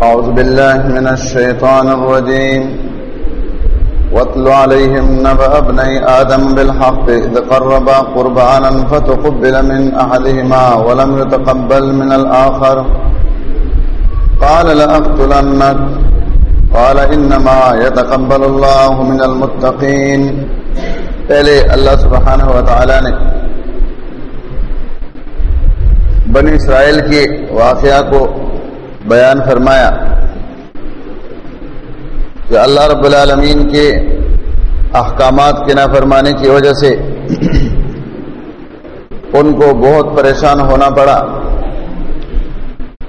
أعوذ بالله من الشيطان الرجيم. واتل عليهم نبأ ابني آدم بالحق إذ قربا قربانا فتقبل من أحدهما ولم يتقبل من الآخر. قال لأقتلنك. قال إنما يتقبل الله من المتقين. پہلے اللہ سبحانہ و تعالی نے بنی اسرائیل کے واقعہ کو بیان فرمایا کہ اللہ رب العالمین کے احکامات کے نافرمانے کی وجہ سے ان کو بہت پریشان ہونا پڑا۔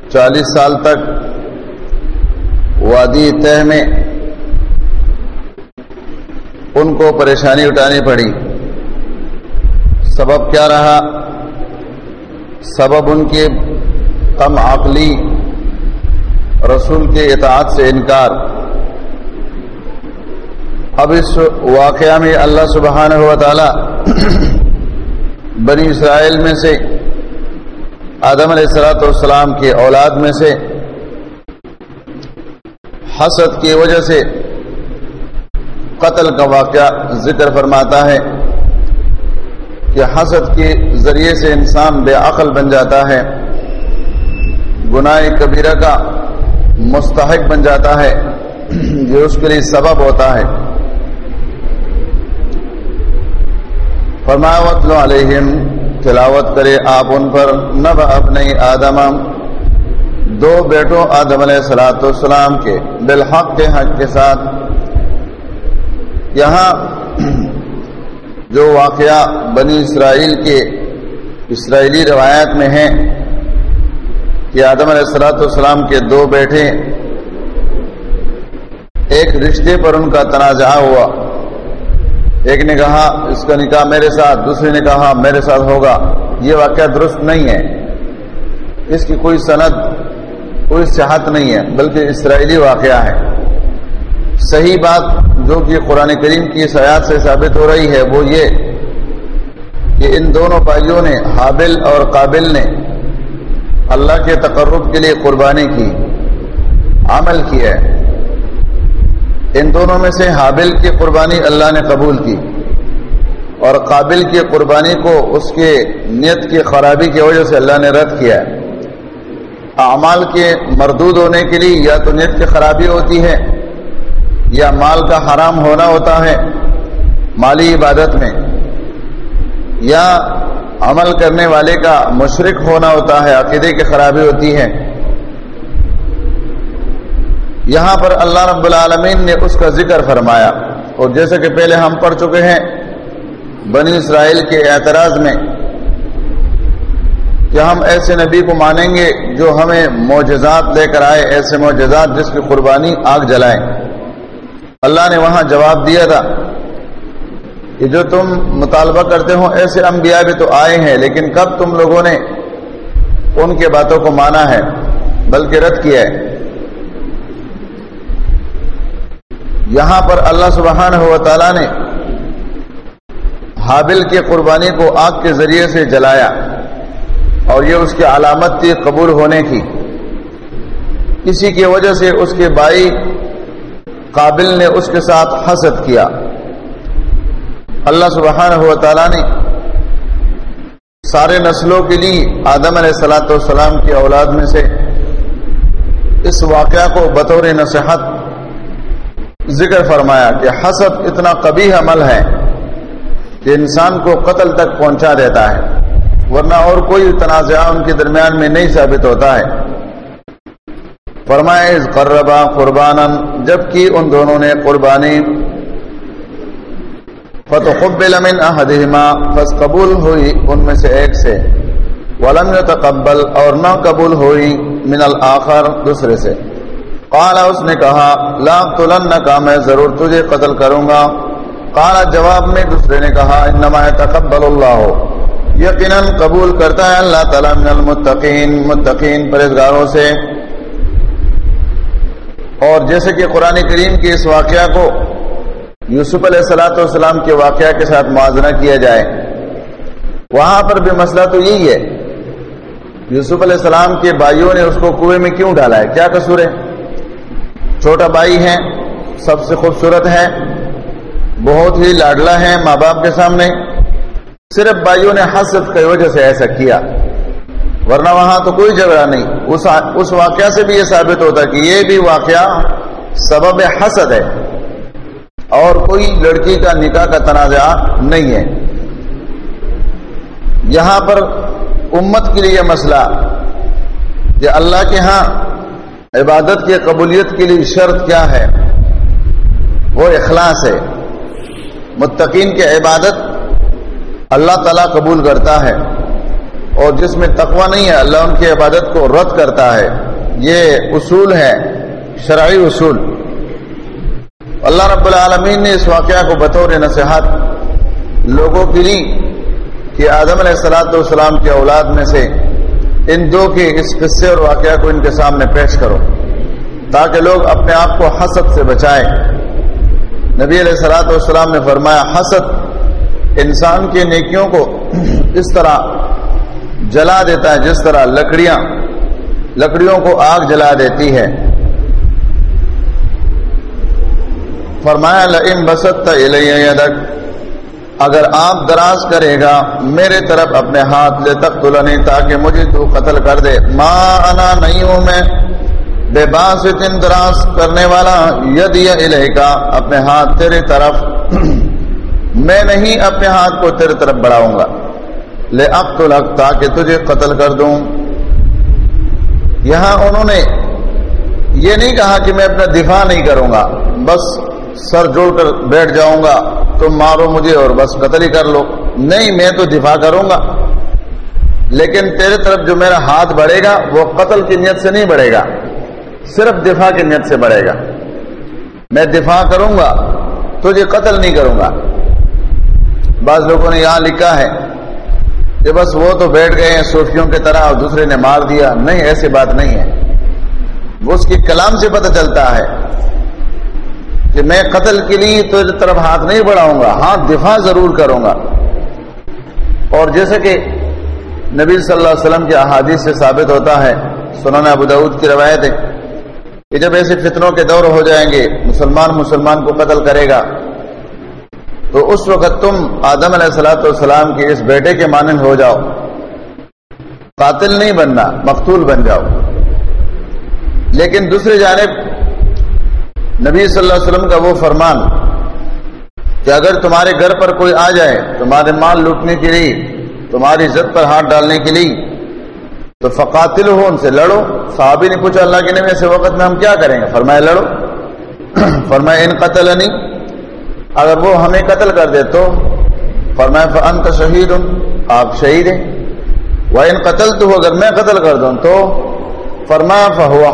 چالیس سال تک وادی تہ میں ان کو پریشانی اٹھانی پڑی۔ سبب کیا رہا؟ سبب ان کے کم عقلی رسول کے اطاعت سے انکار۔ اب اس واقعہ میں اللہ سبحانہ و تعالی بنی اسرائیل میں سے، آدم علیہ السلاۃ والسلام کے اولاد میں سے، حسد کی وجہ سے قتل کا واقعہ ذکر فرماتا ہے کہ حسد کے ذریعے سے انسان بے عقل بن جاتا ہے۔ گناہ کبیرہ کا مستحق بن جاتا ہے یہ اس کے لیے سبب ہوتا ہے۔ فرماوت علیہم تلاوت کرے آپ ان پر۔ نب اپنے آدم، دو بیٹوں آدم علیہ السلاۃ والسلام کے۔ بالحق کے حق کے ساتھ۔ یہاں جو واقعہ بنی اسرائیل کے اسرائیلی روایت میں ہیں کہ آدم علیہ السلاۃ والسلام کے دو بیٹے ایک رشتے پر ان کا تنازع ہوا۔ ایک نے کہا، اس کا نکاح میرے ساتھ۔ دوسرے نے کہا، میرے ساتھ ہوگا۔ یہ واقعہ درست نہیں ہے۔ اس کی کوئی سند، کوئی صحت نہیں ہے، بلکہ اسرائیلی واقعہ ہے۔ صحیح بات جو کہ قرآن کریم کی سیاحت سے ثابت ہو رہی ہے، وہ یہ کہ ان دونوں بھائیوں نے، حابل اور قابل نے اللہ کے تقرب کے لیے قربانی کی، عمل کیا ہے۔ ان دونوں میں سے حابل کی قربانی اللہ نے قبول کی اور قابل کی قربانی کو اس کے نیت کی خرابی کی وجہ سے اللہ نے رد کیا ہے۔ اعمال کے مردود ہونے کے لیے یا تو نیت کی خرابی ہوتی ہے یا مال کا حرام ہونا ہوتا ہے مالی عبادت میں، یا عمل کرنے والے کا مشرق ہونا ہوتا ہے، عقیدے کی خرابی ہوتی ہے۔ یہاں پر اللہ رب العالمین نے اس کا ذکر فرمایا۔ اور جیسے کہ پہلے ہم پڑھ چکے ہیں بنی اسرائیل کے اعتراض میں کہ ہم ایسے نبی کو مانیں گے جو ہمیں معجزات لے کر آئے، ایسے معجزات جس کی قربانی آگ جلائیں اللہ نے وہاں جواب دیا تھا۔ کہ جو تم مطالبہ کرتے ہو، ایسے انبیاء بھی تو آئے ہیں، لیکن کب تم لوگوں نے ان کے باتوں کو مانا ہے، بلکہ رد کیا ہے؟ یہاں پر اللہ سبحانہ و تعالی نے حابل کی قربانی کو آگ کے ذریعے سے جلایا، اور یہ اس کی علامت تھی قبول ہونے کی۔ اسی کی وجہ سے اس کے بھائی قابل نے اس کے ساتھ حسد کیا۔ اللہ سبحانہ و تعالی نے سارے نسلوں کے لیے آدم علیہ السلاۃ والسلام کی اولاد میں سے اس واقعہ کو بطور نصیحت ذکر فرمایا کہ حسد اتنا کبھی عمل ہے کہ انسان کو قتل تک پہنچا دیتا ہے، ورنہ اور کوئی تنازع ان کے درمیان میں نہیں ثابت ہوتا ہے۔ فرمائے قربا قربان جبکہ ان دونوں نے قربانی فتقبل من احدہما پس قبول ہوئی ان میں سے ایک سے۔ ولم يتقبل اور نہ قبول ہوئی من الاخر دوسرے سے۔ قال، اس نے کہا، لا تلنکا میں ضرور تجھے قتل کروں گا۔ قال، جواب میں دوسرے نے کہا، انما يتقبل اللہ۔ یقینا قبول کرتا ہے اللہ تعالی من المتقین، متقین پرہیزگاروں سے۔ اور جیسے کہ قرآن کریم کے اس واقعہ کو یوسف علیہ السلاۃ والسلام کے واقعہ کے ساتھ موازنہ کیا جائے، وہاں پر بھی مسئلہ تو یہی ہے۔ یوسف علیہ السلام کے بھائیوں نے اس کو کنویں میں کیوں ڈالا ہے؟ کیا قصور ہے؟ چھوٹا بھائی ہے، سب سے خوبصورت ہے، بہت ہی لاڈلا ہے ماں باپ کے سامنے۔ صرف بھائیوں نے حسد کی وجہ سے ایسا کیا، ورنہ وہاں تو کوئی جھگڑا نہیں۔ اس اس واقعہ سے بھی یہ ثابت ہوتا کہ یہ بھی واقعہ سبب حسد ہے۔ اور کوئی لڑکی کا نکاح کا تنازع نہیں ہے۔ یہاں پر امت کے لیے مسئلہ کہ اللہ کے ہاں عبادت کی قبولیت کے لیے شرط کیا ہے، وہ اخلاص ہے۔ متقین کی عبادت اللہ تعالیٰ قبول کرتا ہے اور جس میں تقوی نہیں ہے، اللہ ان کی عبادت کو رد کرتا ہے۔ یہ اصول ہے، شرعی اصول۔ اللہ رب العالمین نے اس واقعہ کو بطور نصیحت لوگوں کی لی کہ آدم علیہ السلاۃ والسلام کی اولاد میں سے ان دو کے اس قصے اور واقعہ کو ان کے سامنے پیش کرو تاکہ لوگ اپنے آپ کو حسد سے بچائیں۔ نبی علیہ السلاۃ والسلام نے فرمایا، حسد انسان کے نیکیوں کو اس طرح جلا دیتا ہے، جس طرح لکڑیاں، لکڑیوں کو آگ جلا دیتی ہے۔ فرمایا، لئن بسط یدک، اگر آپ دراز کرے گا، میرے طرف اپنے ہاتھ لے تک تلنی تاکہ مجھے تو قتل کر دے۔ ماں انا نہیں ہوں میں بے باس دراز کرنے والا ید کا اپنے ہاتھ تیرے طرف میں نہیں، اپنے ہاتھ کو تیرے طرف بڑھاؤں گا۔ لے اب تو لگ تاکہ تجھے قتل کر دوں۔ یہاں انہوں نے یہ نہیں کہا کہ میں اپنا دفاع نہیں کروں گا۔ بس سر جوڑ کر بیٹھ جاؤں گا تم مارو مجھے اور بس قتل ہی کر لو۔ نہیں، میں تو دفاع کروں گا۔ لیکن تیرے طرف جو میرا ہاتھ بڑھے گا، وہ قتل کی نیت سے نہیں بڑھے گا۔ صرف دفاع کی نیت سے بڑھے گا۔ میں دفاع کروں گا، تجھے قتل نہیں کروں گا۔ بعض لوگوں نے یہاں لکھا ہے کہ بس وہ تو بیٹھ گئے ہیں صوفیوں کی طرح اور دوسرے نے مار دیا۔ نہیں، ایسی بات نہیں ہے۔ وہ اس کی کلام سے پتہ چلتا ہے۔ کہ میں قتل کے لیے تو طرف ہاتھ نہیں بڑھاؤں گا ہاتھ دفاع ضرور کروں گا۔ اور جیسے کہ نبی صلی اللہ علیہ وسلم کے احادیث سے ثابت ہوتا ہے سنانا ابو دعود کی روایت ہے کہ جب ایسے فتنوں کے دور ہو جائیں گے، مسلمان مسلمان کو قتل کرے گا، تو اس وقت تم آدم علیہ السلاۃ والسلام کے اس بیٹے کے مانند ہو جاؤ۔ قاتل نہیں بننا، مقتول بن جاؤ۔ لیکن دوسری جانب نبی صلی اللہ علیہ وسلم کا وہ فرمان کہ اگر تمہارے گھر پر کوئی آ جائے، تمہارے مال لوٹنے کے لیے، تمہاری عزت پر ہاتھ ڈالنے کے لیے، تو فقاتل ہو، ان سے لڑو۔ صحابی نے پوچھا، اللہ کے نبی ایسے وقت میں ہم کیا کریں گے؟ فرمایا، لڑو۔ فرمایا، ان قتل نہیں اگر وہ ہمیں قتل کر دے تو؟ فرمایا، فانت شہید، آپ شہید ہیں۔ وہ ان قتل تو اگر میں قتل کر دوں تو؟ فرمایا، فہو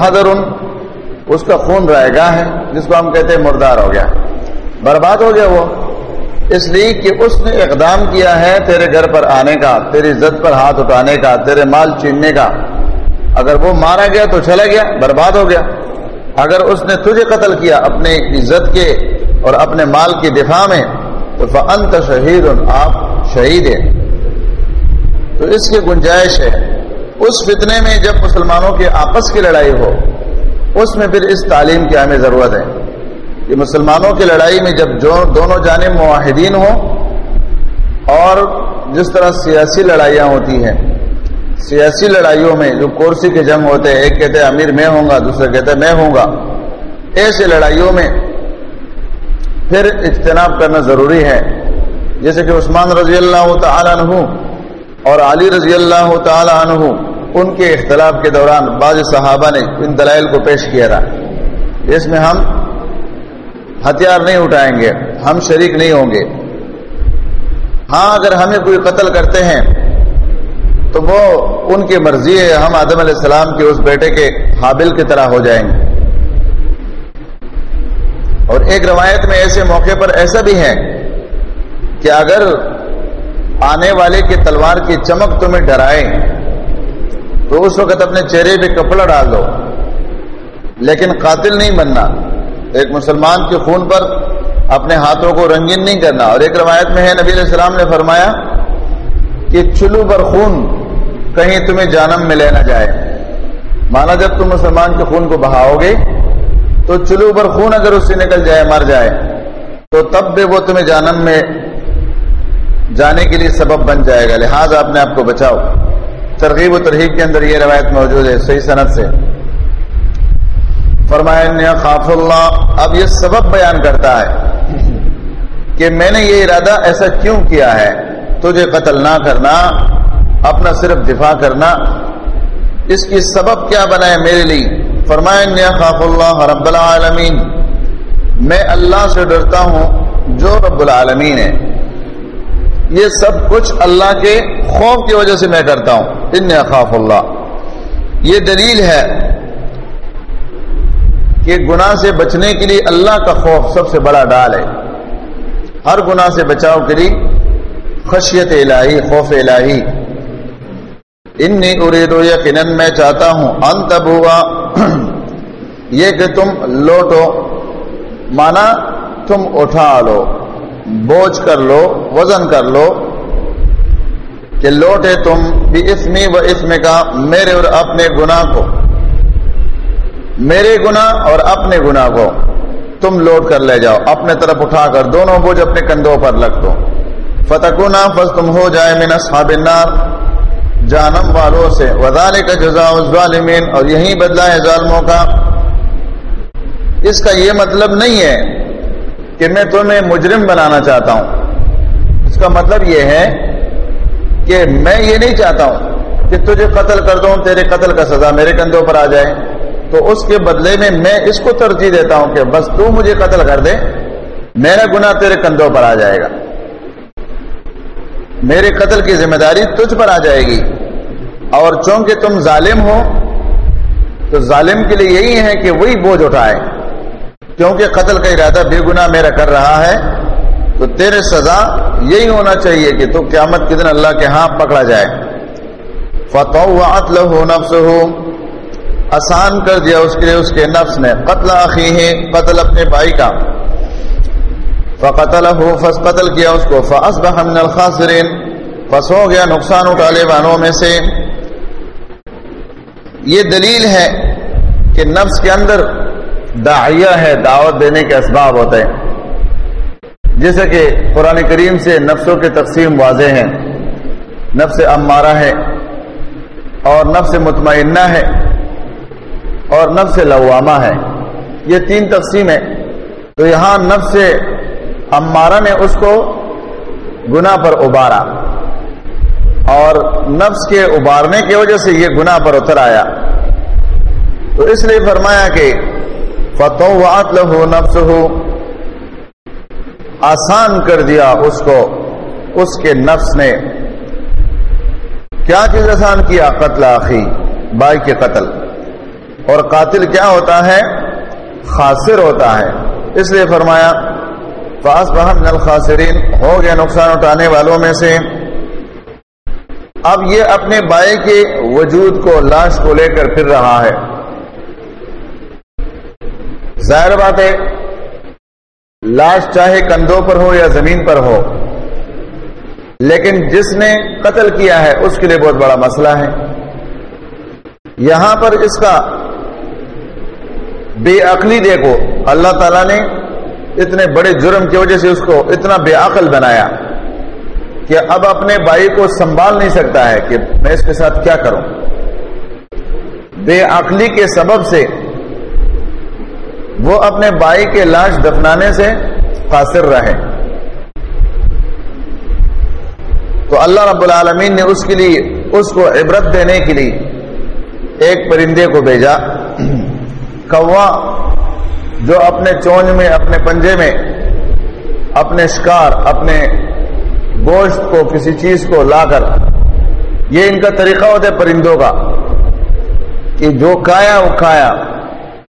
حضر اس کا خون رائے گا ہے، جس کو ہم کہتے ہیں مردار ہو گیا۔ برباد ہو گیا وہ۔ اس لیے کہ اس نے اقدام کیا ہے تیرے گھر پر آنے کا، تیری عزت پر ہاتھ اٹھانے کا، تیرے مال چیننے کا۔ اگر وہ مارا گیا تو چلا گیا، برباد ہو گیا۔ اگر اس نے تجھے قتل کیا اپنی عزت کے اور اپنے مال کی دفاع میں، تو فنت شہید آپ شہید ہیں۔ تو اس کی گنجائش ہے۔ اس فتنے میں جب مسلمانوں کے آپس کی لڑائی ہو اس میں پھر اس تعلیم کی ہمیں ضرورت ہے کہ مسلمانوں کی لڑائی میں جب جو دونوں جانب معاہدین ہوں اور جس طرح سیاسی لڑائیاں ہوتی ہیں، سیاسی لڑائیوں میں جو کورسی کے جنگ ہوتے ہیں، ایک کہتے ہیں امیر میں ہوں گا، دوسرا کہتے ہیں میں ہوں گا، ایسے لڑائیوں میں پھر اجتناب کرنا ضروری ہے۔ جیسے کہ عثمان رضی اللہ تعالیٰ عنہ اور علی رضی اللہ تعالیٰ عنہ ان کے اختلاف کے دوران بعض صحابہ نے ان دلائل کو پیش کیا تھا۔ اس میں ہم ہتھیار نہیں اٹھائیں گے، ہم شریک نہیں ہوں گے۔ ہاں اگر ہمیں کوئی قتل کرتے ہیں، تو وہ ان کی مرضی ہے، ہم آدم علیہ السلام کے اس بیٹے کے حابل کی طرح ہو جائیں گے۔ اور ایک روایت میں ایسے موقع پر ایسا بھی ہے کہ اگر آنے والے کی تلوار کی چمک تمہیں ڈرائے تو اس وقت اپنے چہرے پہ کپڑا ڈال دو۔ لیکن قاتل نہیں بننا۔ ایک مسلمان کے خون پر اپنے ہاتھوں کو رنگین نہیں کرنا۔ اور ایک روایت میں ہے، نبی علیہ السلام نے فرمایا کہ چلو پر خون کہیں تمہیں جانم میں لینا جائے۔ مانا جب تم مسلمان کے خون کو بہاؤ گے، تو چلو پر خون اگر اس سے نکل جائے، مر جائے، تو تب بھی وہ تمہیں جانم میں جانے کے لیے سبب بن جائے گا۔ لہٰذا اپنے آپ کو بچاؤ۔ ترغیب و ترغیب کے اندر یہ روایت موجود ہے، صحیح صنعت سے۔ فرمایا خاف اللہ اب یہ سبب بیان کرتا ہے کہ میں نے یہ ارادہ ایسا کیوں کیا ہے؟ تجھے قتل نہ کرنا، اپنا صرف دفاع کرنا۔ اس کی سبب کیا بنا ہے میرے لیے؟ فرمایا خاف اللہ رب العالمین میں اللہ سے ڈرتا ہوں، جو رب العالمین ہے۔ یہ سب کچھ اللہ کے خوف کی وجہ سے میں کرتا ہوں۔ ان خاف اللہ۔ یہ دلیل ہے کہ گناہ سے بچنے کے لیے اللہ کا خوف سب سے بڑا ڈال ہے۔ ہر گناہ سے بچاؤ کے لیے خشیت الہی، خوف الہی۔ انی اریدو یقیناً میں چاہتا ہوں انت بوا یہ کہ تم لوٹو، مانا تم اٹھا لو۔ بوجھ کر لو، وزن کر لو کہ لوٹے تم بھی اسمی و اسم کا میرے اور اپنے گناہ کو۔ میرے گناہ اور اپنے گناہ کو تم لوٹ کر لے جاؤ، اپنے طرف اٹھا کر دونوں بوجھ اپنے کندھوں پر لگ دو۔ فتح فس تم ہو جائے من اصحاب النار۔ جانم والوں سے۔ وزال کا جزا ظالمین اور یہی بدلا ہے ظالموں کا۔ اس کا یہ مطلب نہیں ہے کہ میں تمہیں مجرم بنانا چاہتا ہوں۔ اس کا مطلب یہ ہے کہ میں یہ نہیں چاہتا ہوں کہ تجھے قتل کر دوں، تیرے قتل کا سزا میرے کندھوں پر آ جائے۔ تو اس کے بدلے میں میں اس کو ترجیح دیتا ہوں کہ بس تو مجھے قتل کر دے، میرا گناہ تیرے کندھوں پر آ جائے گا۔ میرے قتل کی ذمہ داری تجھ پر آ جائے گی۔ اور چونکہ تم ظالم ہو، تو ظالم کے لیے یہی ہے کہ وہی بوجھ اٹھائے۔ کیونکہ قتل کا ارادہ بے گناہ میرا کر رہا ہے، تو تیرے سزا یہی ہونا چاہیے کہ تو قیامت کے دن اللہ کے ہاں پکڑا جائے۔ فتح لہو نفس ہو آسان کر دیا اس کے لیے اس کے نفس نے۔ قتل آخی ہے قتل اپنے بھائی کا۔ فقتل ہو فس قتل کیا اس کو۔ فس بحمن الخاصرین فس ہو گیا نقصان اٹھالے بانوں میں سے۔ یہ دلیل ہے کہ نفس کے اندر داعیہ ہے، دعوت دینے کے اسباب ہوتے ہیں۔ جیسے کہ قرآن کریم سے نفسوں کے تقسیم واضح ہیں نفس امارہ ہے اور نفس مطمئنہ ہے اور نفس لوامہ ہے۔ یہ تین تقسیم ہے تو یہاں نفس امارہ نے اس کو گناہ پر ابارا۔ اور نفس کے ابارنے کی وجہ سے یہ گناہ پر اتر آیا۔ تو اس لیے فرمایا کہ فتح لہو نفس ہو آسان کر دیا اس کو، اس کے نفس نے۔ کیا چیز آسان کیا؟ قتل آخی، بائی کے قتل۔ اور قاتل کیا ہوتا ہے؟ خاصر ہوتا ہے۔ اس لیے فرمایا فاس بہم نل خاصرین ہو گیا نقصان اٹھانے والوں میں سے۔ اب یہ اپنے بائی کے وجود کو، لاش کو لے کر پھر رہا ہے۔ ظاہر بات ہے، لاش چاہے کندھوں پر ہو یا زمین پر ہو، لیکن جس نے قتل کیا ہے، اس کے لیے بہت بڑا مسئلہ ہے۔ یہاں پر اس کا بے عقلی دیکھو، اللہ تعالیٰ نے اتنے بڑے جرم کی وجہ سے اس کو اتنا بے عقل بنایا کہ اب اپنے بھائی کو سنبھال نہیں سکتا ہے کہ میں اس کے ساتھ کیا کروں۔ بے عقلی کے سبب سے وہ اپنے بھائی کے لاش دفنانے سے قاصر رہے۔ تو اللہ رب العالمین نے اس کے لیے اس کو عبرت دینے کے لیے ایک پرندے کو بھیجا۔ کوا جو اپنے چونج میں، اپنے پنجے میں، اپنے شکار، اپنے گوشت کو، کسی چیز کو لا کر۔ یہ ان کا طریقہ ہوتا ہے پرندوں کا کہ جو کھایا، وہ کھایا۔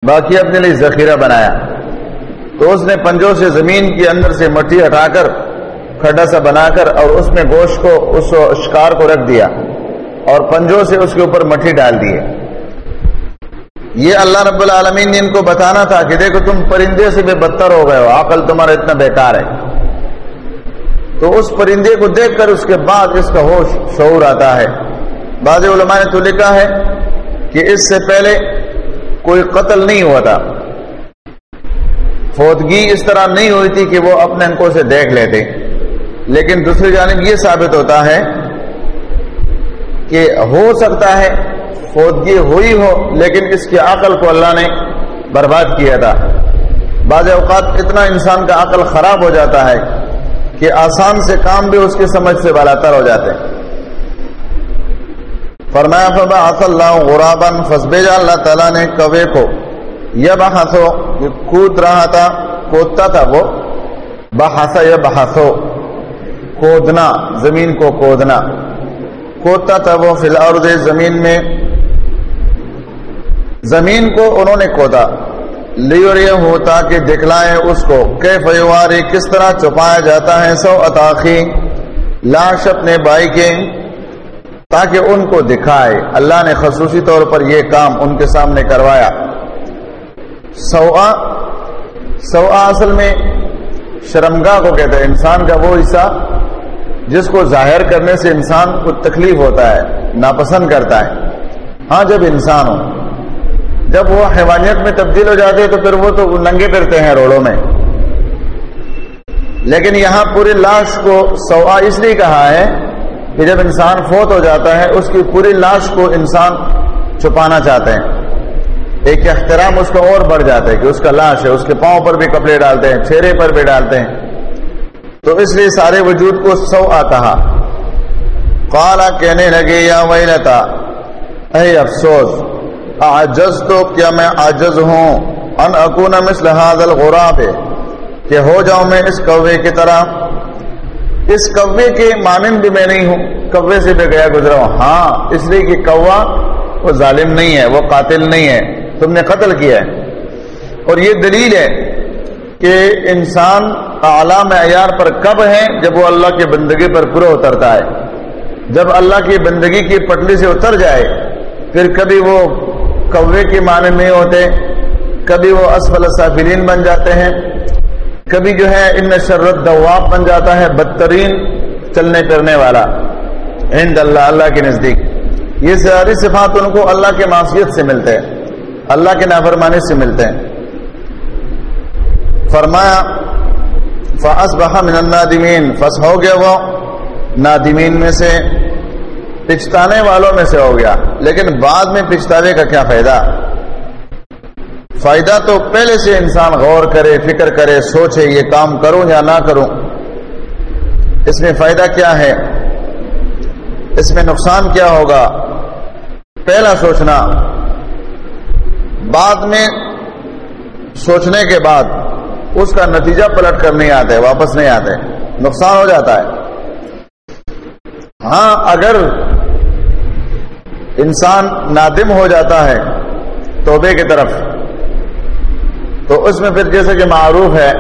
باقی اپنے لیے ذخیرہ بنایا۔ تو اس نے پنجوں سے زمین کے اندر سے مٹی ہٹا کر کھڈا سا بنا کر اور اس میں گوشت کو، اس شکار کو رکھ دیا اور پنجوں سے اس کے اوپر مٹی ڈال دیے۔ یہ اللہ رب العالمین نے ان کو بتانا تھا کہ دیکھو تم پرندے سے بھی بدتر ہو گئے ہو، عقل تمہارا اتنا بیکار ہے۔ تو اس پرندے کو دیکھ کر اس کے بعد اس کا ہوش شعور آتا ہے۔ بعض علماء نے تو لکھا ہے کہ اس سے پہلے کوئی قتل نہیں ہوا تھا۔ فوتگی اس طرح نہیں ہوئی تھی کہ وہ اپنے انکوں سے دیکھ لیتے۔ لیکن دوسری جانب یہ ثابت ہوتا ہے کہ ہو سکتا ہے فوتگی ہوئی ہو، لیکن اس کی عقل کو اللہ نے برباد کیا تھا۔ بعض اوقات اتنا انسان کا عقل خراب ہو جاتا ہے کہ آسان سے کام بھی اس کی سمجھ سے بالاتر ہو جاتے۔ ہیں فرمایا فبا اللہ غرابن فسبیجا اللہ تعالیٰ نے کوے کو یہ بحثو کود رہا تھا، کودتا تھا وہ، بحث یہ بحثو کودنا، زمین کو کودنا، کودتا تھا وہ فی الارض، زمین میں، زمین کو انہوں نے کودا لیور یہ ہوتا کہ دکھلائے اس کو کہ فیواری کس طرح چھپایا جاتا ہے، سو اتاخی، لاش اپنے بھائی کے تاکہ ان کو دکھائے۔ اللہ نے خصوصی طور پر یہ کام ان کے سامنے کروایا۔ سوا سوا اصل میں شرمگاہ کو کہتے ہیں۔ انسان کا وہ حصہ جس کو ظاہر کرنے سے انسان کو تکلیف ہوتا ہے، ناپسند کرتا ہے۔ ہاں جب انسان ہو، جب وہ حیوانیت میں تبدیل ہو جاتے ہیں تو پھر وہ تو ننگے پھرتے ہیں روڈوں میں۔ لیکن یہاں پوری لاش کو سوا اس لیے کہا ہے کہ جب انسان فوت ہو جاتا ہے، اس کی پوری لاش کو انسان چھپانا چاہتے ہیں۔ ایک احترام اس کا اور بڑھ جاتا ہے کہ اس کا لاش ہے، اس کے پاؤں پر بھی کپڑے ڈالتے ہیں، چہرے پر بھی ڈالتے ہیں۔ تو اس لیے سارے وجود کو سو آ کہا۔ کالا کہنے لگے، یا ویلتا، اے افسوس آجز تو کیا میں آجز ہوں؟ ان اکون مثل هذا الغراب، کہ ہو جاؤں میں اس کوے کی طرح؟ اس کوے کے مانند بھی میں نہیں ہوں، کوے سے بھی گیا گزرا ہوں۔ ہاں اس لیے کہ کوا وہ ظالم نہیں ہے، وہ قاتل نہیں ہے۔ تم نے قتل کیا ہے۔ اور یہ دلیل ہے کہ انسان اعلیٰ معیار پر کب ہے جب وہ اللہ کی بندگی پر پورا اترتا ہے۔ جب اللہ کی بندگی کی پٹلی سے اتر جائے، پھر کبھی وہ کوے کے معنی نہیں ہوتے، کبھی وہ اسفل سافرین بن جاتے ہیں۔ کبھی جو ہے ان شرت دواب بن جاتا ہے، بدترین چلنے پھرنے والا۔ ہند اللہ اللہ کے نزدیک۔ یہ ساری صفات ان کو اللہ کے معصیت سے ملتے ہیں، اللہ کے نافرمانی سے ملتے ہیں۔ فرمایا فاس بہا من النادمین فس ہو گیا وہ، نادمین میں سے، پچھتانے والوں میں سے ہو گیا۔ لیکن بعد میں پچھتاوے کا کیا فائدہ؟ فائدہ تو پہلے سے انسان غور کرے، فکر کرے، سوچے یہ کام کروں یا نہ کروں۔ اس میں فائدہ کیا ہے؟ اس میں نقصان کیا ہوگا؟ پہلا سوچنا، بعد میں سوچنے کے بعد اس کا نتیجہ پلٹ کر نہیں آتے، واپس نہیں آتے، نقصان ہو جاتا ہے۔ ہاں اگر انسان نادم ہو جاتا ہے توبے کی طرف تو اس میں پھر جیسے کہ معروف ہے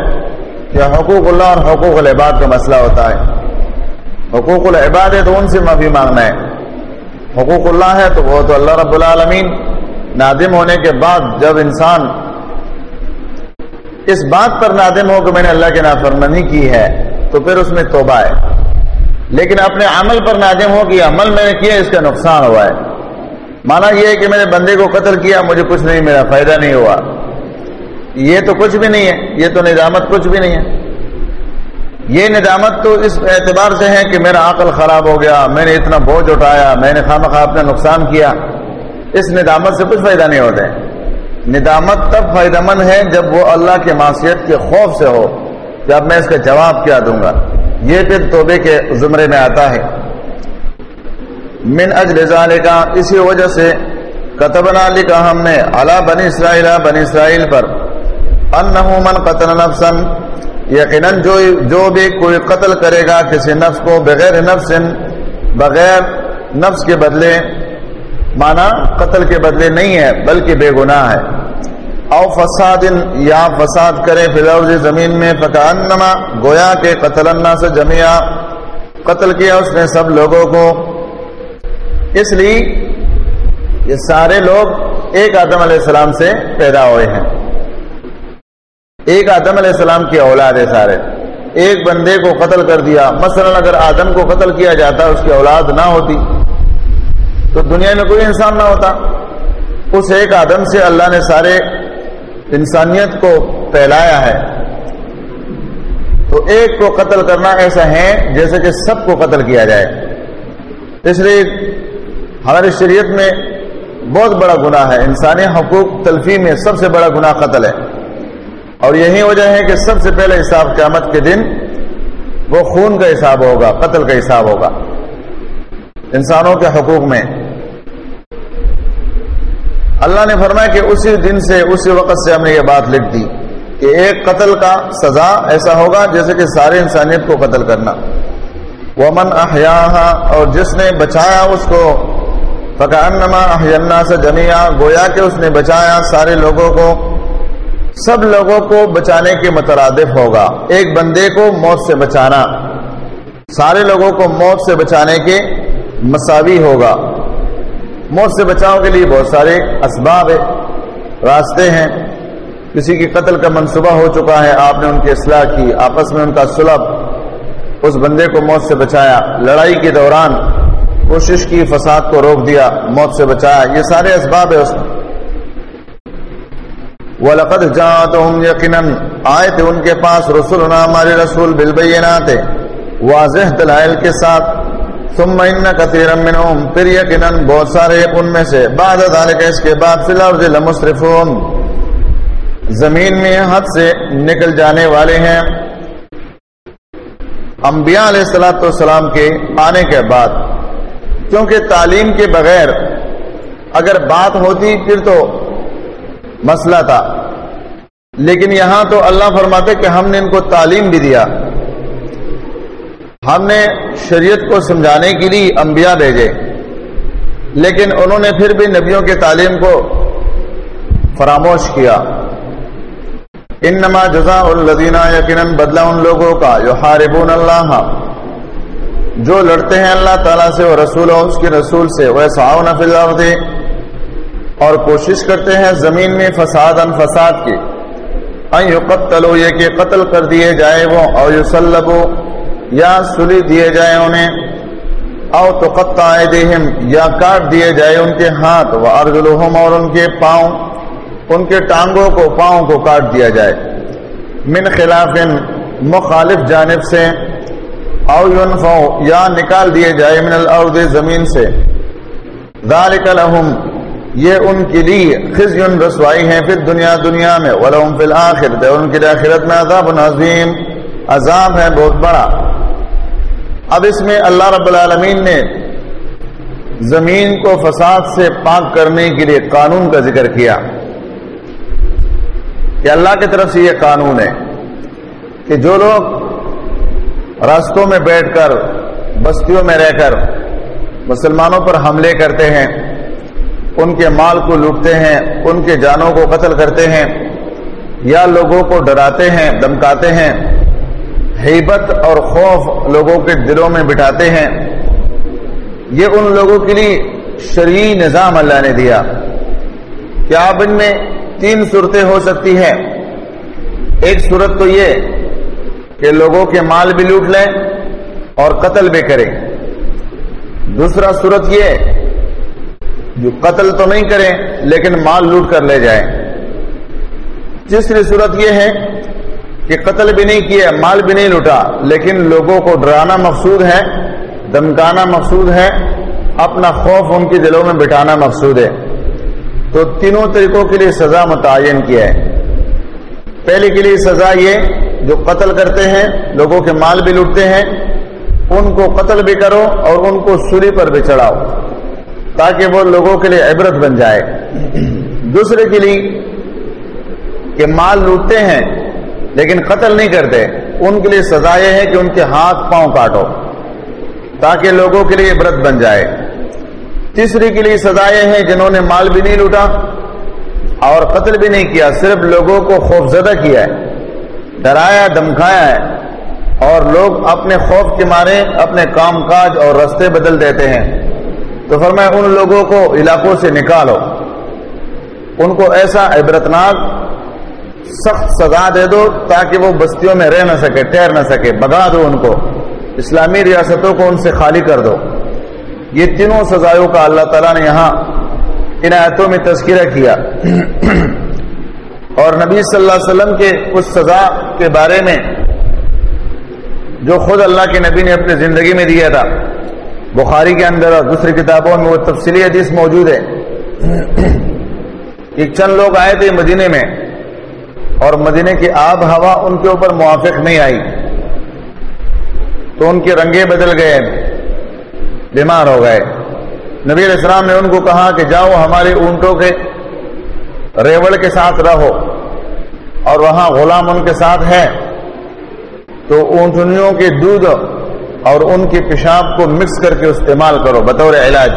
کہ حقوق اللہ اور حقوق العباد کا مسئلہ ہوتا ہے۔ حقوق العباد ہے تو ان سے معافی مانگنا ہے۔ حقوق اللہ ہے تو وہ تو اللہ رب العالمین۔ نادم ہونے کے بعد جب انسان اس بات پر نادم ہو کہ میں نے اللہ کے نافرمانی کی ہے، تو پھر اس میں توبہ ہے۔ لیکن اپنے عمل پر نادم ہو کہ عمل میں نے کیا، اس کا نقصان ہوا ہے۔ مانا یہ ہے کہ میں نے بندے کو قتل کیا، مجھے کچھ نہیں میرا فائدہ نہیں ہوا۔ یہ تو کچھ بھی نہیں ہے، یہ تو ندامت کچھ بھی نہیں ہے۔ یہ ندامت تو اس اعتبار سے ہے کہ میرا عقل خراب ہو گیا، میں نے اتنا بوجھ اٹھایا، میں نے خام خواہ اپنا نقصان کیا۔ اس ندامت سے کچھ فائدہ نہیں ہوتا ہے۔ ندامت تب فائدہ مند ہے جب وہ اللہ کے معاشیت کے خوف سے ہو۔ کہ اب میں اس کا جواب کیا دوں گا۔ یہ پھر توبے کے زمرے میں آتا ہے۔ من اجل کا اسی وجہ سے کتبنا لکھا ہم نے اللہ بنی اسرائیل بنی اسرائیل پر۔ انہو من قتل نفسا یقیناً جو جو بھی کوئی قتل کرے گا کسی نفس کو بغیر نفس بغیر نفس کے بدلے، مانا قتل کے بدلے نہیں ہے، بلکہ بے گناہ ہے. او فساد یا فساد کرے فلورج زمین میں، فکانما، گویا کے قتل الناس جميعا قتل کیا اس نے سب لوگوں کو؟ اس لیے یہ سارے لوگ ایک آدم علیہ السلام سے پیدا ہوئے ہیں۔ ایک آدم علیہ السلام کی اولاد ہے سارے۔ ایک بندے کو قتل کر دیا۔ مثلا اگر آدم کو قتل کیا جاتا، اس کی اولاد نہ ہوتی، تو دنیا میں کوئی انسان نہ ہوتا۔ اس ایک آدم سے اللہ نے سارے انسانیت کو پھیلایا ہے۔ تو ایک کو قتل کرنا ایسا ہے جیسے کہ سب کو قتل کیا جائے۔ اس لیے ہماری شریعت میں بہت بڑا گناہ ہے۔ انسانی حقوق تلفی میں سب سے بڑا گناہ قتل ہے۔ اور یہی وجہ ہے کہ سب سے پہلے حساب قیامت کے دن وہ خون کا حساب ہوگا، قتل کا حساب ہوگا۔ انسانوں کے حقوق میں۔ اللہ نے فرمایا کہ اسی دن سے اسی وقت سے ہم نے یہ بات لکھ دی کہ ایک قتل کا سزا ایسا ہوگا جیسے کہ سارے انسانیت کو قتل کرنا۔ ومن احیاہا اور جس نے بچایا اس کو فکانما احینا سے جمیا گویا کہ اس نے بچایا سارے لوگوں کو۔ سب لوگوں کو بچانے کے مترادف ہوگا۔ ایک بندے کو موت سے بچانا۔ سارے لوگوں کو موت سے بچانے کے مساوی ہوگا۔ موت سے بچاؤ کے لیے بہت سارے اسباب ہے راستے ہیں۔ کسی کی قتل کا منصوبہ ہو چکا ہے، آپ نے ان کی اصلاح کی، آپس میں ان کا سلب۔ اس بندے کو موت سے بچایا۔ لڑائی کے دوران کوشش کی، فساد کو روک دیا، موت سے بچایا۔ یہ سارے اسباب ہے اس میں۔ وَلَقَدْ جَاءَتُهُمْ يَقِنًا آئے تھے ان کے پاس رسولنا ہمارے رسول بالبینات واضح دلائل کے ساتھ، ثم ان كثيرا منهم پھر یقینا بہت سارے ان میں سے، بعد ذلك اس کے بعد فی الارض لمسرفون۔ زمین میں حد سے نکل جانے والے ہیں۔ انبیاء علیہ الصلوۃ والسلام کے آنے کے بعد۔ کیونکہ تعلیم کے بغیر اگر بات ہوتی پھر تو مسئلہ تھا۔ لیکن یہاں تو اللہ فرماتے کہ ہم نے ان کو تعلیم بھی دیا۔ ہم نے شریعت کو سمجھانے کے لیے انبیاء بھیجے۔ لیکن انہوں نے پھر بھی نبیوں کے تعلیم کو فراموش کیا۔ انما جزا الدینہ یقیناً بدلا ان لوگوں کا جو حاربون اللہ۔ جو لڑتے ہیں اللہ تعالیٰ سے اور رسول اور اس کے رسول سے وہ ساؤن فی اور کوشش کرتے ہیں زمین میں فساد ان فساد کی۔ قتلو یہ کہ قتل کر دیے جائے وہ اور یسلبو یا سلی دیے جائے انہیں او تو قطع یا کاٹ دیے جائے ان کے ہاتھ و ارجلہم اور ان کے پاؤں، ان کے ٹانگوں کو، پاؤں کو کاٹ دیا جائے۔ من خلاف مخالف جانب سے او ينفو یا نکال دیے جائے من الارض زمین سے۔ ذالک لهم یہ ان کے لیے خزی رسوائی ہیں پھر دنیا دنیا میں، ولہم فی الاخرت ان کے آخرت میں عذاب عظیم۔ عذاب ہے بہت بڑا۔ اب اس میں اللہ رب العالمین نے زمین کو فساد سے پاک کرنے کے لیے قانون کا ذکر کیا۔ کہ اللہ کی طرف سے یہ قانون ہے کہ جو لوگ راستوں میں بیٹھ کر، بستیوں میں رہ کر مسلمانوں پر حملے کرتے ہیں ان کے مال کو لوٹتے ہیں، ان کے جانوں کو قتل کرتے ہیں، یا لوگوں کو ڈراتے ہیں دمکاتے ہیں۔ حیبت اور خوف لوگوں کے دلوں میں بٹھاتے ہیں۔ یہ ان لوگوں کے لیے شرعی نظام اللہ نے دیا۔ کہ آپ ان میں تین صورتیں ہو سکتی ہیں؟ ایک صورت تو یہ کہ لوگوں کے مال بھی لوٹ لیں اور قتل بھی کریں۔ دوسرا صورت یہ جو قتل تو نہیں کریں، لیکن مال لوٹ کر لے جائیں۔ تیسری صورت یہ ہے کہ قتل بھی نہیں کیا، مال بھی نہیں لوٹا، لیکن لوگوں کو ڈرانا مقصود ہے دمکانا مقصود ہے، اپنا خوف ان کے دلوں میں بٹھانا مقصود ہے۔ تو تینوں طریقوں کے لیے سزا متعین کیا ہے۔ پہلے کے لیے سزا یہ، جو قتل کرتے ہیں، لوگوں کے مال بھی لوٹتے ہیں، ان کو قتل بھی کرو اور ان کو سولی پر بھی چڑھاؤ۔ تاکہ وہ لوگوں کے لیے عبرت بن جائے۔ دوسرے کے لیے کہ مال لوٹتے ہیں لیکن قتل نہیں کرتے، ان کے لیے سزا یہ ہے کہ ان کے ہاتھ پاؤں کاٹو تاکہ لوگوں کے لیے عبرت بن جائے۔ تیسری کے لیے سزا یہ ہے جنہوں نے مال بھی نہیں لوٹا اور قتل بھی نہیں کیا، صرف لوگوں کو خوف زدہ کیا ہے، ڈرایا دمکایا ہے اور لوگ اپنے خوف کے مارے، اپنے کام کاج اور رستے بدل دیتے ہیں۔ تو فرمایا ان لوگوں کو علاقوں سے نکالو۔ ان کو ایسا عبرتناک سخت سزا دے دو تاکہ وہ بستیوں میں رہ نہ سکے ٹھہر نہ سکے، بگا دو ان کو۔ اسلامی ریاستوں کو ان سے خالی کر دو۔ یہ تینوں سزایوں کا اللہ تعالیٰ نے یہاں ان آیتوں میں تذکرہ کیا۔ اور نبی صلی اللہ علیہ وسلم کے اس سزا کے بارے میں جو خود اللہ کے نبی نے اپنی زندگی میں دیا تھا۔ بخاری کے اندر اور دوسری کتابوں میں وہ تفصیلی حدیث موجود ہے کہ چند لوگ آئے تھے مدینے میں اور مدینے کی آب ہوا ان کے اوپر موافق نہیں آئی تو ان کے رنگے بدل گئے، بیمار ہو گئے۔ نبی علیہ السلام نے ان کو کہا کہ جاؤ ہمارے اونٹوں کے ریوڑ کے ساتھ رہو اور وہاں غلام ان کے ساتھ ہے۔ تو اونٹنیوں کے دودھ اور ان کے پیشاب کو مکس کر کے استعمال کرو، بطور علاج۔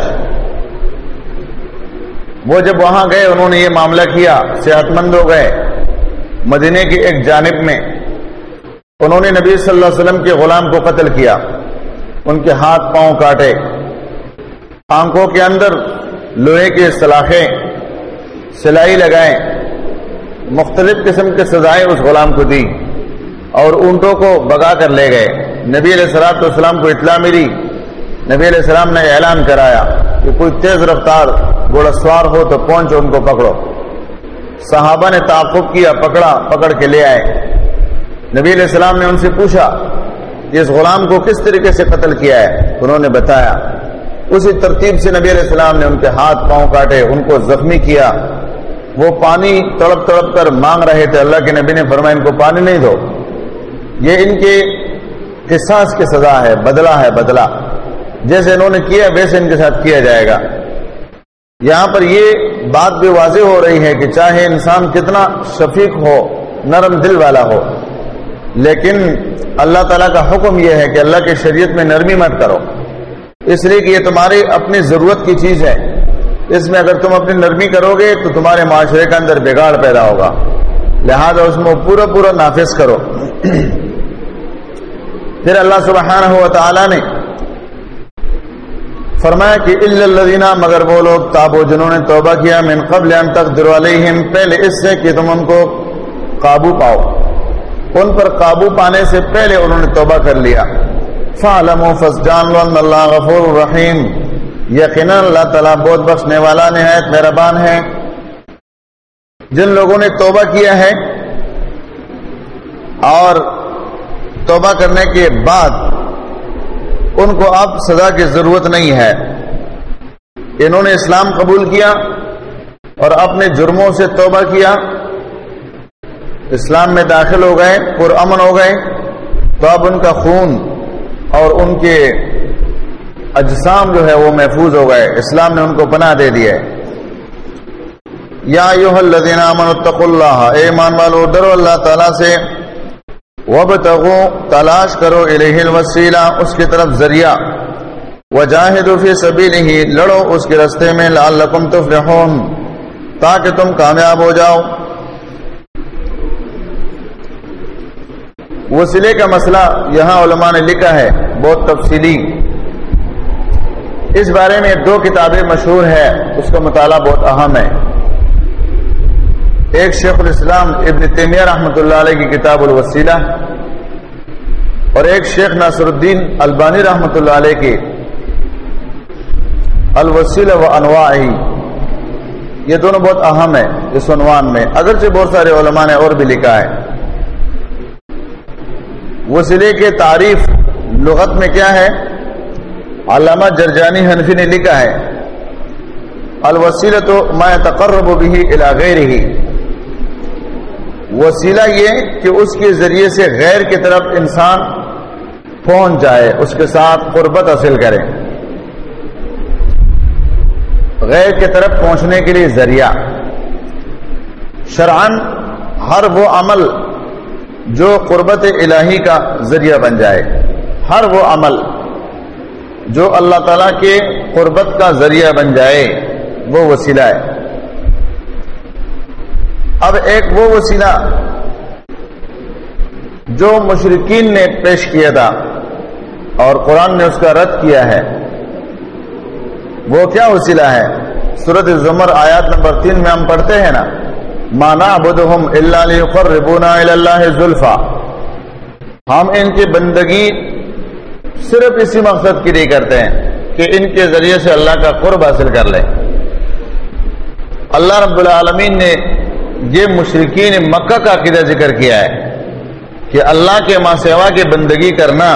وہ جب وہاں گئے، انہوں نے یہ معاملہ کیا، صحت مند ہو گئے۔ مدینے کی ایک جانب میں انہوں نے نبی صلی اللہ علیہ وسلم کے غلام کو قتل کیا۔ ان کے ہاتھ پاؤں کاٹے۔ آنکھوں کے اندر لوہے کے سلاخیں، سلائی لگائے۔ مختلف قسم کے سزائیں اس غلام کو دی اور اونٹوں کو بگا کر لے گئے۔ نبی علیہ السلام السلام کو اطلاع ملی۔ نبی علیہ السلام نے اعلان کرایا کہ کوئی تیز رفتار گھوڑا سوار ہو تو پہنچو ان کو پکڑو۔ صحابہ نے تعاقب کیا، پکڑا، پکڑ کے لے آئے۔ نبی علیہ السلام نے ان سے پوچھا کہ اس غلام کو کس طریقے سے قتل کیا ہے؟ انہوں نے بتایا۔ اسی ترتیب سے نبی علیہ السلام نے ان کے ہاتھ، پاؤں کاٹے، ان کو زخمی کیا۔ وہ پانی تڑپ تڑپ کر مانگ رہے تھے۔ اللہ کے نبی نے فرمایا ان کو پانی نہیں دو۔ یہ ان کے قصاص کی سزا ہے، بدلہ ہے، بدلہ۔ جیسے انہوں نے کیا، ویسے ان کے ساتھ کیا جائے گا۔ یہاں پر یہ بات بھی واضح ہو رہی ہے کہ چاہے انسان کتنا شفیق ہو، نرم دل والا ہو، لیکن اللہ تعالیٰ کا حکم یہ ہے کہ اللہ کے شریعت میں نرمی مت کرو۔ اس لیے کہ یہ تمہاری اپنی ضرورت کی چیز ہے۔ اس میں اگر تم اپنی نرمی کرو گے تو تمہارے معاشرے کے اندر بگاڑ پیدا ہوگا۔ لہذا اس میں پورا پورا نافذ کرو۔ پھر اللہ سبحانہ ہوا تعالی نے فرمایا کہ الدینہ مگر وہ لوگ تابو جنہوں نے توبہ کیا، من قبل ان تک دروالم پہلے اس سے کہ تم ان کو قابو پاؤ۔ ان پر قابو پانے سے پہلے انہوں نے توبہ کر لیا۔ فعلم فس جان اللہ غفور الرحیم یقینا اللہ تعالیٰ بہت بخشنے والا نہایت مہربان ہے۔ جن لوگوں نے توبہ کیا ہے، اور توبہ کرنے کے بعد ان کو اب سزا کی ضرورت نہیں ہے۔ انہوں نے اسلام قبول کیا اور اپنے جرموں سے توبہ کیا۔ اسلام میں داخل ہو گئے پرامن ہو گئے۔ تو اب ان کا خون اور ان کے اجسام جو ہے وہ محفوظ ہو گئے۔ اسلام نے ان کو پناہ دے دیا یا الذین آمنوا اتقوا اللہ۔ اے ایمان والو، ڈرو اللہ تعالیٰ سے۔ وبتغوا تلاش کرو الیہ الوسیلہ، اس کی طرف ذریعہ۔ وجاہدوا فی سبیلہ لڑو اس کے رستے میں، لعلکم تفلحون۔ تاکہ تم کامیاب ہو جاؤ۔ وسیلے کا مسئلہ یہاں علماء نے لکھا ہے، بہت تفصیلی۔ اس بارے میں دو کتابیں مشہور ہے اس کا مطالعہ بہت اہم ہے۔ ایک شیخ الاسلام ابن تیمیہ رحمۃ اللہ علیہ کی کتاب الوسیلہ اور ایک شیخ ناصر الدین البانی رحمۃ اللہ علیہ کی الوسیلہ و انواع یہ دونوں بہت اہم ہے اس عنوان میں۔ اگرچہ بہت سارے علماء نے اور بھی لکھا ہے۔ وسیلے کے تعریف لغت میں کیا ہے؟ علامہ جرجانی حنفی نے لکھا ہے۔ الوسیلہ تو میں تقرب بھی غیر ہی وسیلہ یہ کہ اس کے ذریعے سے غیر کی طرف انسان پہنچ جائے، اس کے ساتھ قربت حاصل کرے۔ غیر کی طرف پہنچنے کے لیے ذریعہ۔ شرعن ہر وہ عمل جو قربت الہی کا ذریعہ بن جائے۔ ہر وہ عمل جو اللہ تعالی کے قربت کا ذریعہ بن جائے، وہ وسیلہ ہے۔ اب ایک وہ وسیلہ جو مشرقین نے پیش کیا تھا اور قرآن نے اس کا رد کیا ہے، وہ کیا وسیلہ ہے؟ سورت زمر آیات نمبر تین میں ہم پڑھتے ہیں نا مانا بدہم اللہ ربونا اللہ زلفا ہم ان کی بندگی صرف اسی مقصد کے لیے کرتے ہیں کہ ان کے ذریعے سے اللہ کا قرب حاصل کر لیں۔ اللہ رب العالمین نے یہ مشرقین مکہ کا عقیدہ ذکر کیا ہے کہ اللہ کے ماں سیوا کی بندگی کرنا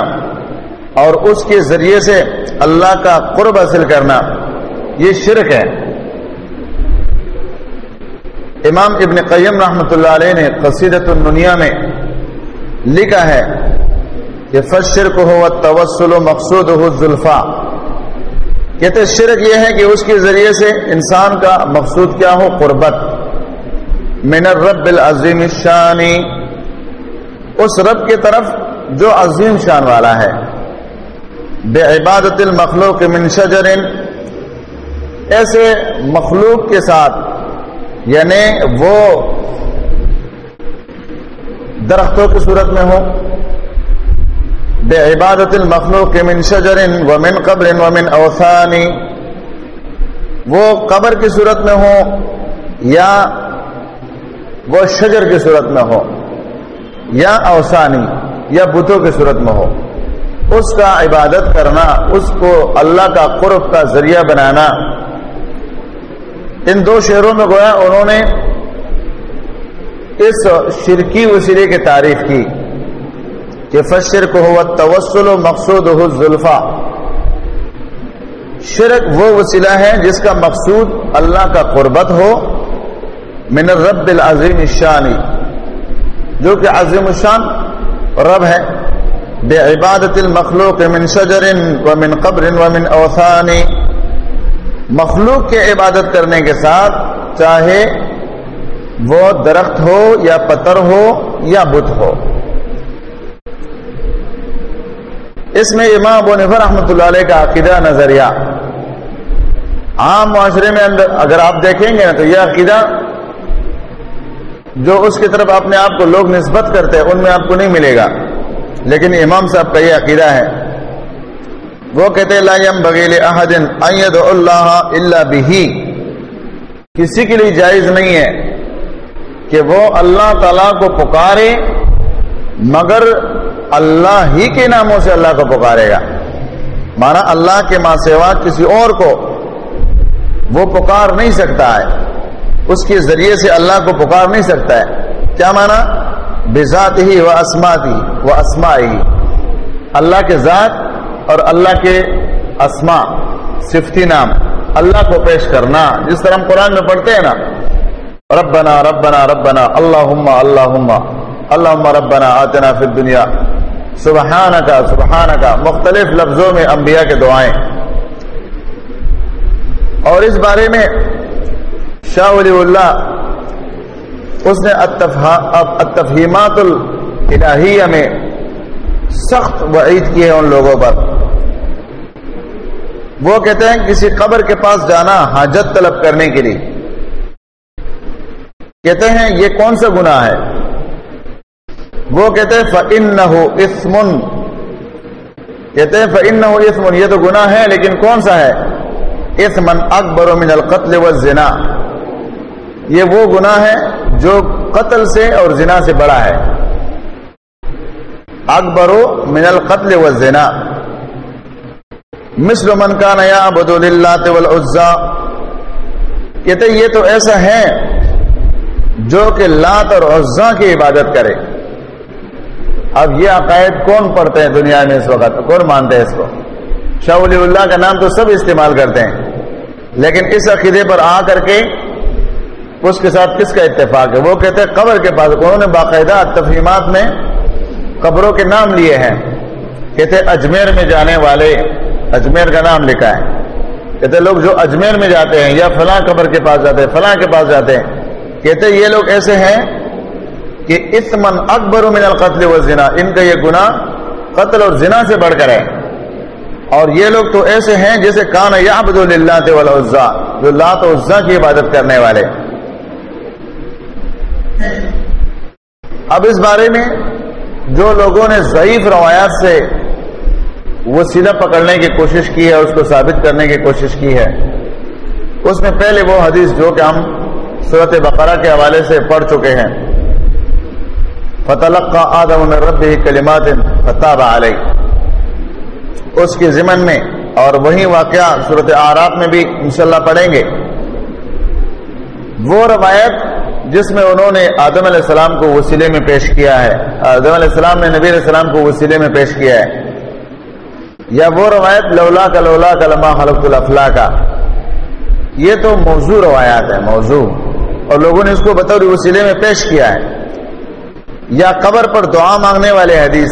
اور اس کے ذریعے سے اللہ کا قرب حاصل کرنا، یہ شرک ہے۔ امام ابن قیم رحمۃ اللہ علیہ نے قصیدت النیا میں لکھا ہے کہ فش شرک ہو توسل و مقصود ہو ذلفا کہتے شرک یہ ہے کہ اس کے ذریعے سے انسان کا مقصود کیا ہو؟ قربت۔ من الرب العظیم الشانی۔ اس رب کی طرف جو عظیم شان والا ہے۔ بے عبادت المخلوق من شجر۔ ایسے مخلوق کے ساتھ یعنی وہ درختوں کی صورت میں ہو بے عبادت المخلوق من شجر ومن قبر ومن اوثانی وہ قبر کی صورت میں ہو یا وہ شجر کی صورت میں ہو، یا اوسانی، یا بتوں کی صورت میں ہو۔ اس کا عبادت کرنا، اس کو اللہ کا قرب کا ذریعہ بنانا۔ ان دو شہروں میں گویا انہوں نے اس شرکی وسیلے کی تعریف کی کہ فشر کو ہو توسل و مقصود ہو زلفا شرک وہ وسیلہ ہے جس کا مقصود اللہ کا قربت ہو۔ من الرب العظیم الشانی جو کہ عظیم الشان رب ہے. بے عبادت المخلوق من شجر ومن قبر ومن اوثان. مخلوق کے عبادت کرنے کے ساتھ چاہے وہ درخت ہو یا پتر ہو یا بت ہو. اس میں امام ابو نفر رحمۃ اللہ علیہ کا عقیدہ نظریہ. عام معاشرے میں اندر اگر آپ دیکھیں گے نا تو یہ عقیدہ جو اس کی طرف اپنے آپ کو لوگ نسبت کرتے ہیں، ان میں آپ کو نہیں ملے گا۔ لیکن امام صاحب کا یہ عقیدہ ہے۔ وہ کہتے لائم بغیل احدن اید اللہ اللہ بھی کسی کے لیے جائز نہیں ہے کہ وہ اللہ تعالی کو پکارے، مگر اللہ ہی کے ناموں سے اللہ کو پکارے گا۔ مانا اللہ کے ماں سوا کسی اور کو وہ پکار نہیں سکتا ہے۔ اس کے ذریعے سے اللہ کو پکار نہیں سکتا ہے۔ کیا مانا؟ بذات ہی و اسمات ہی و اسما ہی اللہ کے ذات اور اللہ کے اسما صفتی نام۔ اللہ کو پیش کرنا۔ جس طرح ہم قرآن میں پڑھتے ہیں نا۔ ربنا ربنا ربنا، اللہم اللہم۔ اللہم، ربنا، آتنا فی الدنیا۔ سبحانہ کا سبحانہ کا مختلف لفظوں میں انبیاء کے دعائیں۔ اور اس بارے میں شاہ ولی اللہ، اس نے التفہیمات الہیہ میں سخت وعید کی ہے ان لوگوں پر۔ وہ کہتے ہیں کسی قبر کے پاس جانا حاجت طلب کرنے کے لیے۔ کہتے ہیں یہ کون سا گناہ ہے؟ وہ کہتے ہیں فن نہ اسمن کہتے ہیں فن نہ اسمن یہ تو گناہ ہے، لیکن کون سا ہے؟ اسمن اکبر من القتل والزنا۔ یہ وہ گناہ ہے جو قتل سے اور زنا سے بڑا ہے۔ اکبر من القتل والزنا۔ مثل من کا نیا بدول اللہ والعزا۔ کہتے یہ تو ایسا ہے جو کہ لات اور عزا کی عبادت کرے۔ اب یہ عقائد کون پڑھتے ہیں دنیا میں اس وقت؟ کون مانتے ہیں اس کو؟ شاہ ولی اللہ کا نام تو سب استعمال کرتے ہیں۔ لیکن اس عقیدے پر آ کر کے اس کے ساتھ کس کا اتفاق ہے؟ وہ کہتے ہیں قبر کے پاس، انہوں نے باقاعدہ تفہیمات میں قبروں کے نام لیے ہیں۔ کہتے اجمیر میں جانے والے، اجمیر کا نام لکھا ہے۔ کہتے لوگ جو اجمیر میں جاتے ہیں یا فلاں قبر کے پاس جاتے ہیں، فلاں کے پاس جاتے ہیں۔ کہتے یہ لوگ ایسے ہیں کہ اسمن اکبر من القتل و زنا ان کا یہ گناہ قتل اور زنا سے بڑھ کر ہے۔ اور یہ لوگ تو ایسے ہیں جیسے کان یا عبد اللہ جو لات عزا کی عبادت کرنے والے۔ اب اس بارے میں جو لوگوں نے ضعیف روایات سے وسیلہ پکڑنے کی کوشش کی ہے اس کو ثابت کرنے کی کوشش کی ہے، اس میں پہلے وہ حدیث جو کہ ہم صورت بقرہ کے حوالے سے پڑھ چکے ہیں۔ فتح کا آدم رب کلمات فتح علیہ اس کے ضمن میں اور وہی واقعہ صورت آراب میں بھی انشاءاللہ پڑھیں گے۔ وہ روایت جس میں انہوں نے آدم علیہ السلام کو وسیلے میں پیش کیا ہے، آدم علیہ السلام نے نبی علیہ السلام کو وسیلے میں پیش کیا ہے۔ یا وہ روایت، لولا کا لولا کا، لما خلق کا۔ یہ تو موضوع روایات ہے موضوع۔ اور لوگوں نے اس کو بطور وسیلے میں پیش کیا ہے۔ یا قبر پر دعا مانگنے والے حدیث۔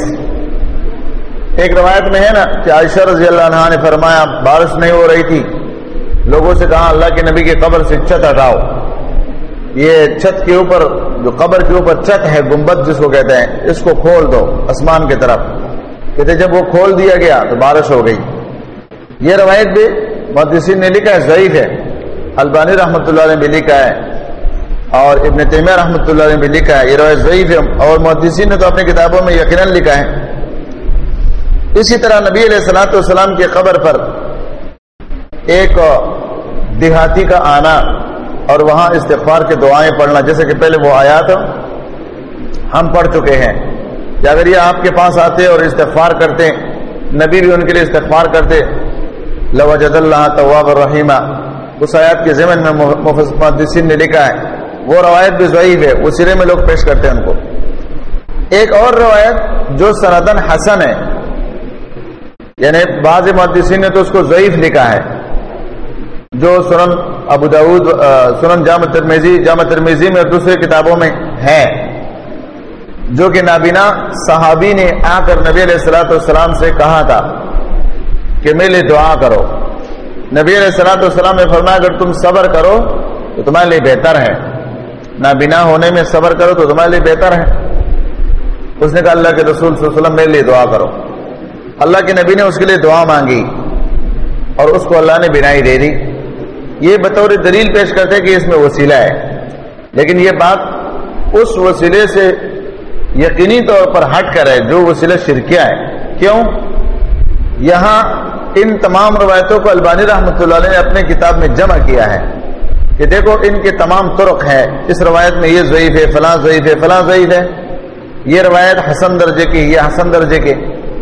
ایک روایت میں ہے نا کہ عائشہ رضی اللہ عنہ نے فرمایا، بارش نہیں ہو رہی تھی۔ لوگوں سے کہا، اللہ کے نبی کی قبر سے چھت ہٹاؤ۔ یہ چھت کے اوپر جو قبر کے اوپر چھت ہے، گنبد جس کو کہتے ہیں، اس کو کھول دو آسمان کی طرف۔ کہتے جب وہ کھول دیا گیا تو بارش ہو گئی۔ یہ روایت بھی محدثین نے لکھا ہے، ضعیف ہے۔ البانی رحمۃ اللہ نے بھی لکھا ہے اور ابن تیمیہ رحمۃ اللہ نے بھی لکھا ہے۔ یہ روایت ضعیف ہے اور محدثین نے تو اپنی کتابوں میں یقیناً لکھا ہے۔ اسی طرح نبی علیہ السلاۃ والسلام کی قبر پر ایک دیہاتی کا آنا۔ اور وہاں استغفار کے دعائیں پڑھنا، جیسے کہ پہلے وہ آیات ہم پڑھ چکے ہیں کہ اگر یہ آپ کے پاس آتے اور استغفار کرتے، نبی بھی ان کے لیے استغفار کرتے، لوجد اللہ طواب الرحیمہ اس آیات کے ضمن میں محدثین نے لکھا ہے، وہ روایت بھی ضعیف ہے، وہ سرے میں لوگ پیش کرتے ہیں ان کو۔ ایک اور روایت جو سندن حسن ہے یعنی بعض محدثین نے تو اس کو ضعیف لکھا ہے، جو سنن ابو داود سنن جامع ترمیزی جامع ترمیزی میں اور دوسرے کتابوں میں ہے جو کہ نابینا صحابی نے آ کر نبی علیہ السلاۃ والسلام سے کہا تھا کہ میرے لیے دعا کرو۔ نبی علیہ السلاۃ والسلام نے فرمایا، اگر تم صبر کرو تو تمہارے لیے بہتر ہے۔ نابینا ہونے میں صبر کرو تو تمہارے لیے بہتر ہے۔ اس نے کہا، اللہ کے رسول صلی اللہ علیہ وسلم، میرے لیے دعا کرو۔ اللہ کے نبی نے اس کے لیے دعا مانگی اور اس کو اللہ نے بینائی دے دی۔ یہ بطور دلیل پیش کرتے کہ اس میں وسیلہ ہے۔ لیکن یہ بات اس وسیلے سے یقینی طور پر ہٹ کر ہے، جو وسیلہ شرکیہ ہے۔ کیوں؟ یہاں ان تمام روایتوں کو البانی رحمۃ اللہ علیہ نے اپنے کتاب میں جمع کیا ہے کہ دیکھو، ان کے تمام ترک ہے اس روایت میں یہ ضعیف ہے، فلاں ضعیف ہے، فلاں ضعیف ہے۔ یہ روایت حسن درجے کی، یہ حسن درجے کے۔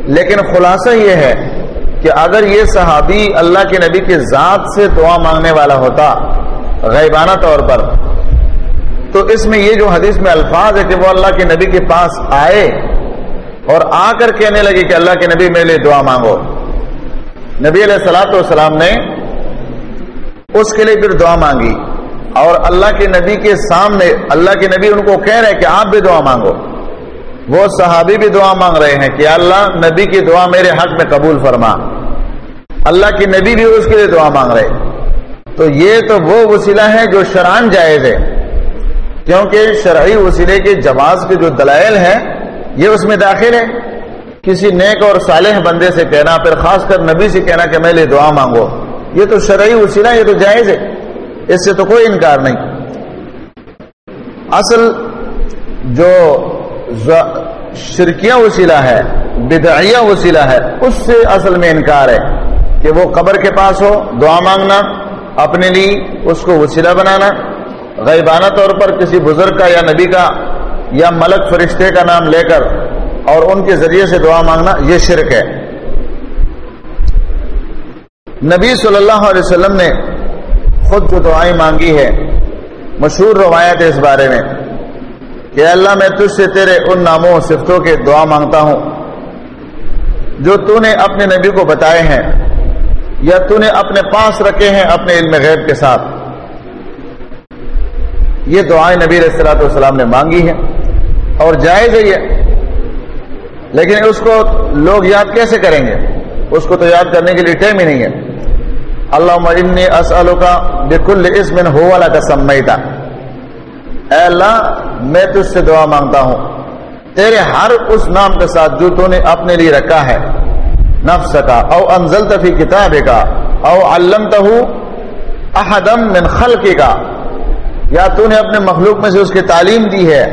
لیکن خلاصہ یہ ہے کہ اگر یہ صحابی اللہ کے نبی کے ذات سے دعا مانگنے والا ہوتا، غیبانہ طور پر، تو اس میں یہ جو حدیث میں الفاظ ہے کہ وہ اللہ کے نبی کے پاس آئے اور آ کر کہنے لگے کہ اللہ کے نبی میرے لیے دعا مانگو۔ نبی علیہ السلاۃ والسلام نے اس کے لیے پھر دعا مانگی اور اللہ کے نبی کے سامنے، اللہ کے نبی ان کو کہہ رہے کہ آپ بھی دعا مانگو۔ وہ صحابی بھی دعا مانگ رہے ہیں کہ اللہ نبی کی دعا میرے حق میں قبول فرما۔ اللہ کی نبی بھی اس کے لیے دعا مانگ رہے۔ تو یہ تو وہ وسیلہ ہے جو شران جائز ہے۔ کیونکہ شرعی وسیلے کے جواز کے جو دلائل ہیں، یہ اس میں داخل ہے کسی نیک اور صالح بندے سے کہنا، پھر خاص کر نبی سے کہنا کہ میں لے دعا مانگو۔ یہ تو شرعی وسیلہ، یہ تو جائز ہے۔ اس سے تو کوئی انکار نہیں۔ اصل جو شرکیہ وسیلہ ہے، بدعیہ وسیلہ ہے، اس سے اصل میں انکار ہے کہ وہ قبر کے پاس ہو، دعا مانگنا، اپنے لیے اس کو وسیلہ بنانا، غیبانہ طور پر کسی بزرگ کا یا نبی کا یا ملک فرشتے کا نام لے کر اور ان کے ذریعے سے دعا مانگنا، یہ شرک ہے۔ نبی صلی اللہ علیہ وسلم نے خود جو دعائیں مانگی ہے مشہور روایت ہے اس بارے میں۔ کہ اللہ میں تجھ سے تیرے ان ناموں صفتوں کے دعا مانگتا ہوں، جو تو نے اپنے نبی کو بتائے ہیں یا تو نے اپنے پاس رکھے ہیں اپنے علم غیب کے ساتھ۔ یہ دعائیں نبی علیہ السلاۃ والسلام نے مانگی ہیں اور جائز ہے یہ۔ لیکن اس کو لوگ یاد کیسے کریں گے؟ اس کو تو یاد کرنے کے لیے ٹائم ہی نہیں ہے۔ اللہ انی اسلو کا بکل اسمن ہو والا کا سمیتا اے اللہ، میں تجھ سے دعا مانگتا ہوں۔ تیرے ہر اس نام کے ساتھ جو تو نے اپنے لیے رکھا ہے نفس کا او انزل فی کتاب کا او علم احدم من خلق کا یا تو نے اپنے مخلوق میں سے اس کی تعلیم دی ہے۔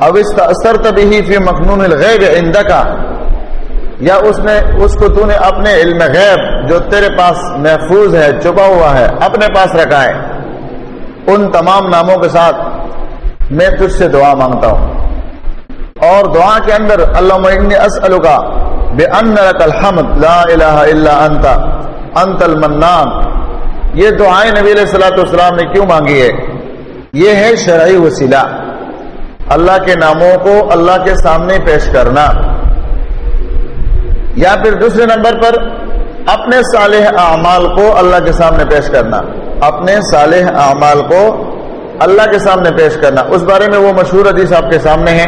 اب اثر تبھی فی مخنون الغیب عند کا یا اس نے، اس کو تو نے اپنے علم غیب جو تیرے پاس محفوظ ہے، چھپا ہوا ہے، اپنے پاس رکھا ہے۔ ان تمام ناموں کے ساتھ میں تجھ سے دعا مانگتا ہوں۔ اور دعا کے اندر اللہ اسلو کا بے ان الحمد، لا الہ الا انت انت المنان۔ یہ دعائیں نبی علیہ السلاۃ والسلام نے کیوں مانگی ہے؟ یہ ہے شرعی وسیلہ۔ اللہ کے ناموں کو اللہ کے سامنے پیش کرنا۔ یا پھر دوسرے نمبر پر اپنے صالح اعمال کو اللہ کے سامنے پیش کرنا۔ اپنے صالح اعمال کو اللہ کے سامنے پیش کرنا۔ اس بارے میں وہ مشہور حدیث آپ کے سامنے ہے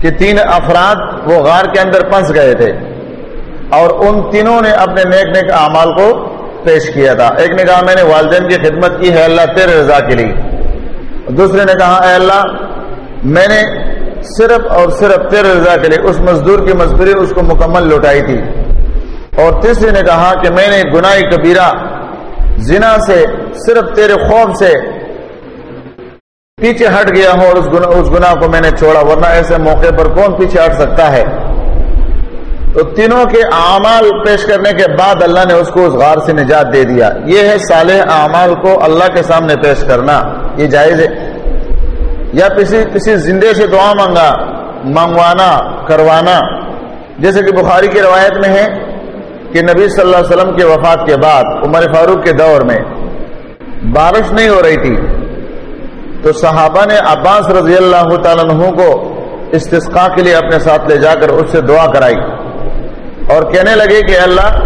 کہ تین افراد وہ غار کے اندر پھنس گئے تھے اور ان تینوں نے اپنے نیک نیک اعمال کو پیش کیا تھا۔ ایک نے کہا، میں نے والدین کی خدمت کی ہے، اللہ تیرے رضا کے لیے۔ دوسرے نے کہا، اے اللہ، میں نے صرف اور صرف تیرے رضا کے لیے اس مزدور کی مزدوری، اس کو مکمل لوٹائی تھی۔ اور تیسرے نے کہا کہ میں نے گناہ کبیرہ، زنا سے، صرف تیرے خوف سے پیچھے ہٹ گیا ہوں اور اس گناہ, اس گناہ کو میں نے چھوڑا ورنہ ایسے موقع پر کون پیچھے ہٹ سکتا ہے؟ تو تینوں کے اعمال پیش کرنے کے بعد اللہ نے اس کو اس غار سے نجات دے دیا۔ یہ ہے صالح اعمال کو اللہ کے سامنے پیش کرنا۔ یہ جائز ہے۔ یا کسی کسی زندے سے دعا مانگا منگوانا کروانا۔ جیسے کہ بخاری کی روایت میں ہے کہ نبی صلی اللہ علیہ وسلم کے وفات کے بعد عمر فاروق کے دور میں بارش نہیں ہو رہی تھی۔ تو صحابہ نے عباس رضی اللہ تعالیٰ عنہ کو استسقاء کے لیے اپنے ساتھ لے جا کر اس سے دعا کرائی اور کہنے لگے کہ اللہ،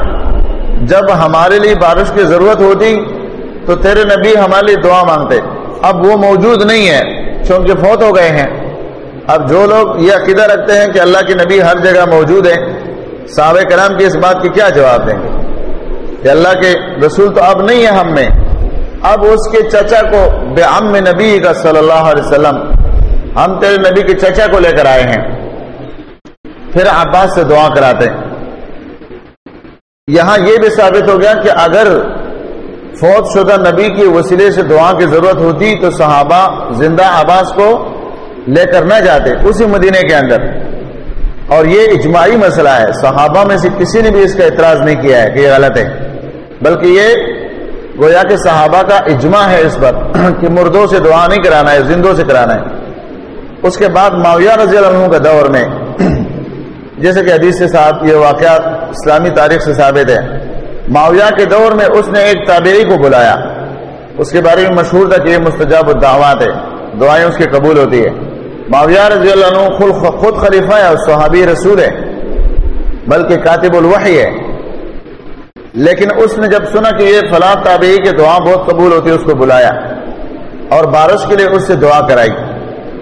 جب ہمارے لیے بارش کی ضرورت ہوتی تو تیرے نبی ہمارے لیے دعا مانگتے۔ اب وہ موجود نہیں ہے، چونکہ فوت ہو گئے ہیں۔ اب جو لوگ یہ عقیدہ رکھتے ہیں کہ اللہ کے نبی ہر جگہ موجود ہیں، صحابہ کرام کی اس بات کی کیا جواب دیں گے؟ کہ اللہ کے رسول تو اب نہیں ہے ہم میں۔ اب اس کے چچا کو بے ام نبی کا صلی اللہ علیہ وسلم، ہم تیرے نبی کے چچا کو لے کر آئے ہیں۔ پھر عباس سے دعا کراتے ہیں۔ یہاں یہ بھی ثابت ہو گیا کہ اگر فوت شدہ نبی کی وسیلے سے دعا کی ضرورت ہوتی تو صحابہ زندہ عباس کو لے کر نہ جاتے اسی مدینے کے اندر۔ اور یہ اجماعی مسئلہ ہے۔ صحابہ میں سے کسی نے بھی اس کا اعتراض نہیں کیا ہے کہ یہ غلط ہے۔ بلکہ یہ گویا کہ صحابہ کا اجماع ہے اس پر کہ مردوں سے دعا نہیں کرانا ہے، زندوں سے کرانا ہے۔ اس کے بعد معاویہ رضی اللہ عنہ کے دور میں جیسے کہ حدیث سے صاحب یہ واقعہ اسلامی تاریخ سے ثابت ہے۔ معاویہ کے دور میں اس نے ایک تابعی کو بلایا۔ اس کے بارے میں مشہور تھا کہ یہ مستجاب الدعوات ہے، دعائیں اس کی قبول ہوتی ہے معاویہ رضی اللہ عنہ خود خود خلیفہ ہے اور صحابی رسول ہے بلکہ کاتب الوحی ہے۔ لیکن اس نے جب سنا کہ یہ فلاں تابعی کی دعا بہت قبول ہوتی ہے، اس کو بلایا اور بارش کے لیے اس سے دعا کرائی۔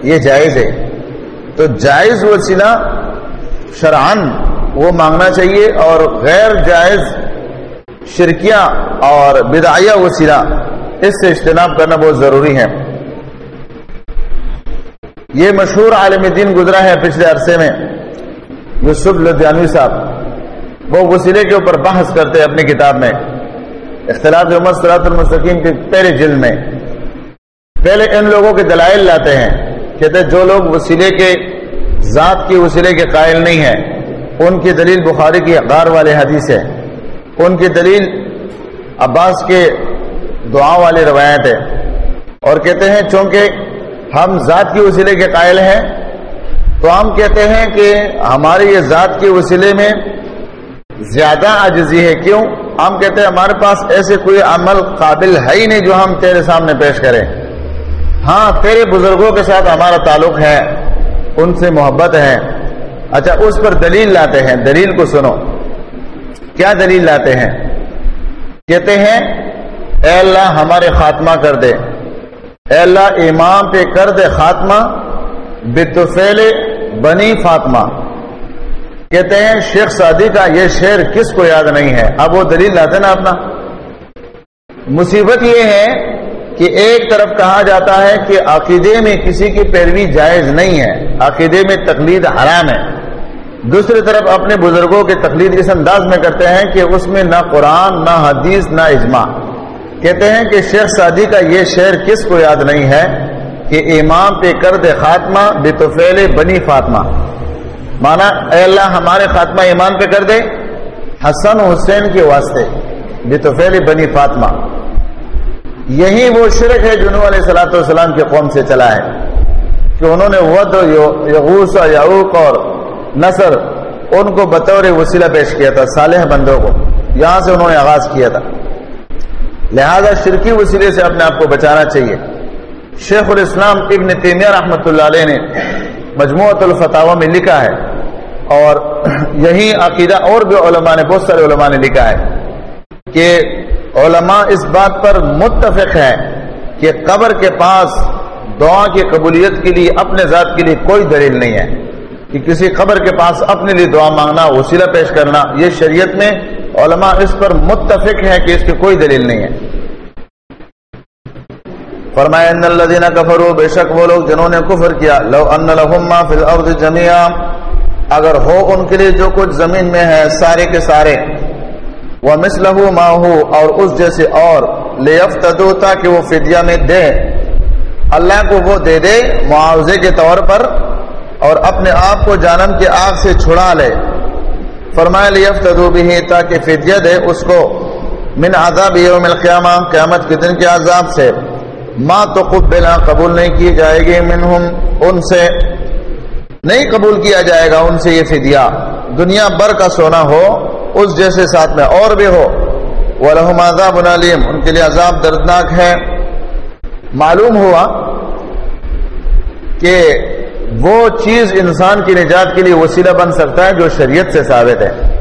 یہ جائز ہے۔ تو جائز وسیلہ شرعن وہ مانگنا چاہیے اور غیر جائز شرکیہ اور بدعیہ وسیلہ اس سے اجتناب کرنا بہت ضروری ہے۔ یہ مشہور عالم دین گزرا ہے پچھلے عرصے میں، یوسف لدھیانوی صاحب۔ وہ وسیلے کے اوپر بحث کرتے اپنی کتاب میں۔ اختلاف عمر صلاحت المستقیم کے پہلے جلد میں۔ پہلے ان لوگوں کے دلائل لاتے ہیں۔ کہتے جو لوگ وسیلے کے، ذات کی وسیلے کے قائل نہیں ہیں، ان کی دلیل بخاری کی غار والے حدیث ہے۔ ان کی دلیل عباس کے دعا والی روایت ہے۔ اور کہتے ہیں چونکہ ہم ذات کی وسیلے کے قائل ہیں، تو ہم کہتے ہیں کہ ہماری یہ ذات کے وسیلے میں زیادہ عجزی ہے کیوں؟ ہم کہتے ہیں ہمارے پاس ایسے کوئی عمل قابل ہے ہی نہیں جو ہم تیرے سامنے پیش کریں۔ ہاں تیرے بزرگوں کے ساتھ ہمارا تعلق ہے، ان سے محبت ہے۔ اچھا اس پر دلیل لاتے ہیں۔ دلیل کو سنو۔ کیا دلیل لاتے ہیں؟ کہتے ہیں، اے اللہ ہمارے خاتمہ کر دے۔ اے اللہ امام پہ کر دے خاتمہ۔ بتفیل بنی فاطمہ۔ کہتے ہیں شیخ سعدی کا یہ شعر کس کو یاد نہیں ہے؟ اب وہ دلیل لاتے نا اپنا۔ مصیبت یہ ہے کہ ایک طرف کہا جاتا ہے کہ عقیدے میں کسی کی پیروی جائز نہیں ہے، عقیدے میں تقلید حرام ہے۔ دوسری طرف اپنے بزرگوں کے تقلید اس انداز میں کرتے ہیں کہ اس میں نہ قرآن، نہ حدیث، نہ اجماع۔ کہتے ہیں کہ شیخ سعدی کا یہ شعر کس کو یاد نہیں ہے؟ کہ امام پہ کر دے خاتمہ بے بنی فاطمہ۔ مانا اے اللہ ہمارے خاتمہ ایمان پہ کر دے۔ حسن حسین کے واسطے۔ بے بنی فاطمہ۔ یہی وہ شرک ہے جنہوں علیہ صلاح والسلام کے قوم سے چلا ہے۔ کہ انہوں نے ود یغوس یعوق اور نصر ان کو بطور وسیلہ پیش کیا تھا، صالح بندوں کو۔ یہاں سے انہوں نے آغاز کیا تھا۔ لہذا شرکی وسیلے سے اپنے آپ کو بچانا چاہیے۔ شیخ الاسلام ابن تیمیہ رحمۃ اللہ علیہ نے مجموعۃ الفتاوہ میں لکھا ہے اور یہی عقیدہ اور بھی علماء نے بہت سارے علماء نے لکھا ہے کہ علماء اس بات پر متفق ہے کہ قبر کے پاس دعا کی قبولیت کے لیے اپنے ذات کے لیے کوئی دلیل نہیں ہے کہ کسی قبر کے پاس اپنے لیے دعا مانگنا، وسیلہ پیش کرنا، یہ شریعت میں علماء اس پر متفق ہے کہ اس کی کوئی دلیل نہیں ہے۔ فرمایا، ان الذين كفروا، بے شک وہ لوگ جنہوں نے کفر کیا، لو ان لهم ما في الارض جميعا، اگر ہو ان کے لیے جو کچھ زمین میں ہے، سارے کے سارے۔ ومثله ما هو، اور اس جیسے اور، لیفتدوا، تاکہ وہ فدیہ میں دے۔ اللہ کو وہ دے دے معاوضے کے طور پر، اور اپنے آپ کو جانم کے آگ سے چھڑا لے۔ فرمایا، لیفتدوا به، تاکہ فدیہ دے اس کو۔ من عذاب یوم القیامہ، قیامت کے دن کے عذاب سے۔ ما تو قبلا قبول نہیں کی جائے گی منہم، ان سے نہیں قبول کیا جائے گا، ان سے یہ فدیہ۔ دنیا بر کا سونا ہو، اس جیسے ساتھ میں اور بھی ہو۔ وَلَهُمْ عَذَابٌ عَلِيمٌ۔ ان کے لیے عذاب دردناک ہے۔ معلوم ہوا کہ وہ چیز انسان کی نجات کے لیے وسیلہ بن سکتا ہے جو شریعت سے ثابت ہے۔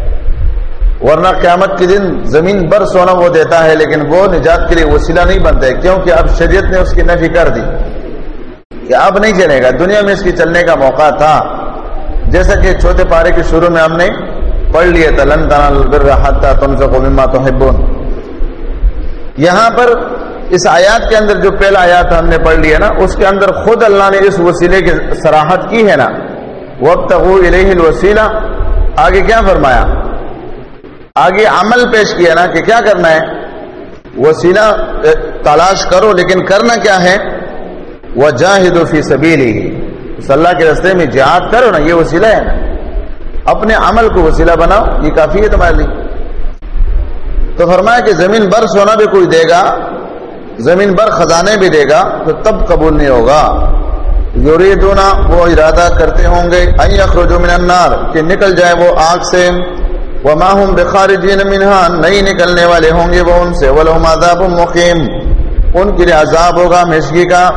ورنہ قیامت کے دن زمین بر سونا وہ دیتا ہے، لیکن وہ نجات کے لیے وسیلہ نہیں بنتا ہے، کیونکہ اب شریعت نے اس کی نفی کر دی کہ اب نہیں چلے گا۔ دنیا میں اس کی چلنے کا موقع تھا۔ جیسا کہ چھوٹے پارے کے شروع میں ہم نے پڑھ لیے تھا، لن تنا تم سے تو یہاں پر اس آیات کے اندر جو پہلا آیات ہم نے پڑھ لیا نا، اس کے اندر خود اللہ نے اس وسیلے کی سراہد کی ہے نا۔ وقت الوسیلہ آگے کیا فرمایا؟ آگے عمل پیش کیا نا کہ کیا کرنا ہے؟ وسیلہ تلاش کرو، لیکن کرنا کیا ہے؟ وہ جاہد فی سبیل ہی۔ اللہ کے رستے میں جہاد کرو نا، یہ وسیلہ ہے نا۔ اپنے عمل کو وسیلہ بناؤ، یہ کافی ہے تمہارے لیے۔ تو فرمایا کہ زمین بر سونا بھی کوئی دے گا، زمین بر خزانے بھی دے گا، تو تب قبول نہیں ہوگا۔ یوریدونا، وہ ارادہ کرتے ہوں گے من النار، کہ نکل جائے وہ آگ سے۔ وما هم بخارجین منها نہیں نکلنے والے ہوں گے وہ ان سے. ولہم عذاب مقیم۔ ان کے لیے عذاب ہوگا مشگی کا۔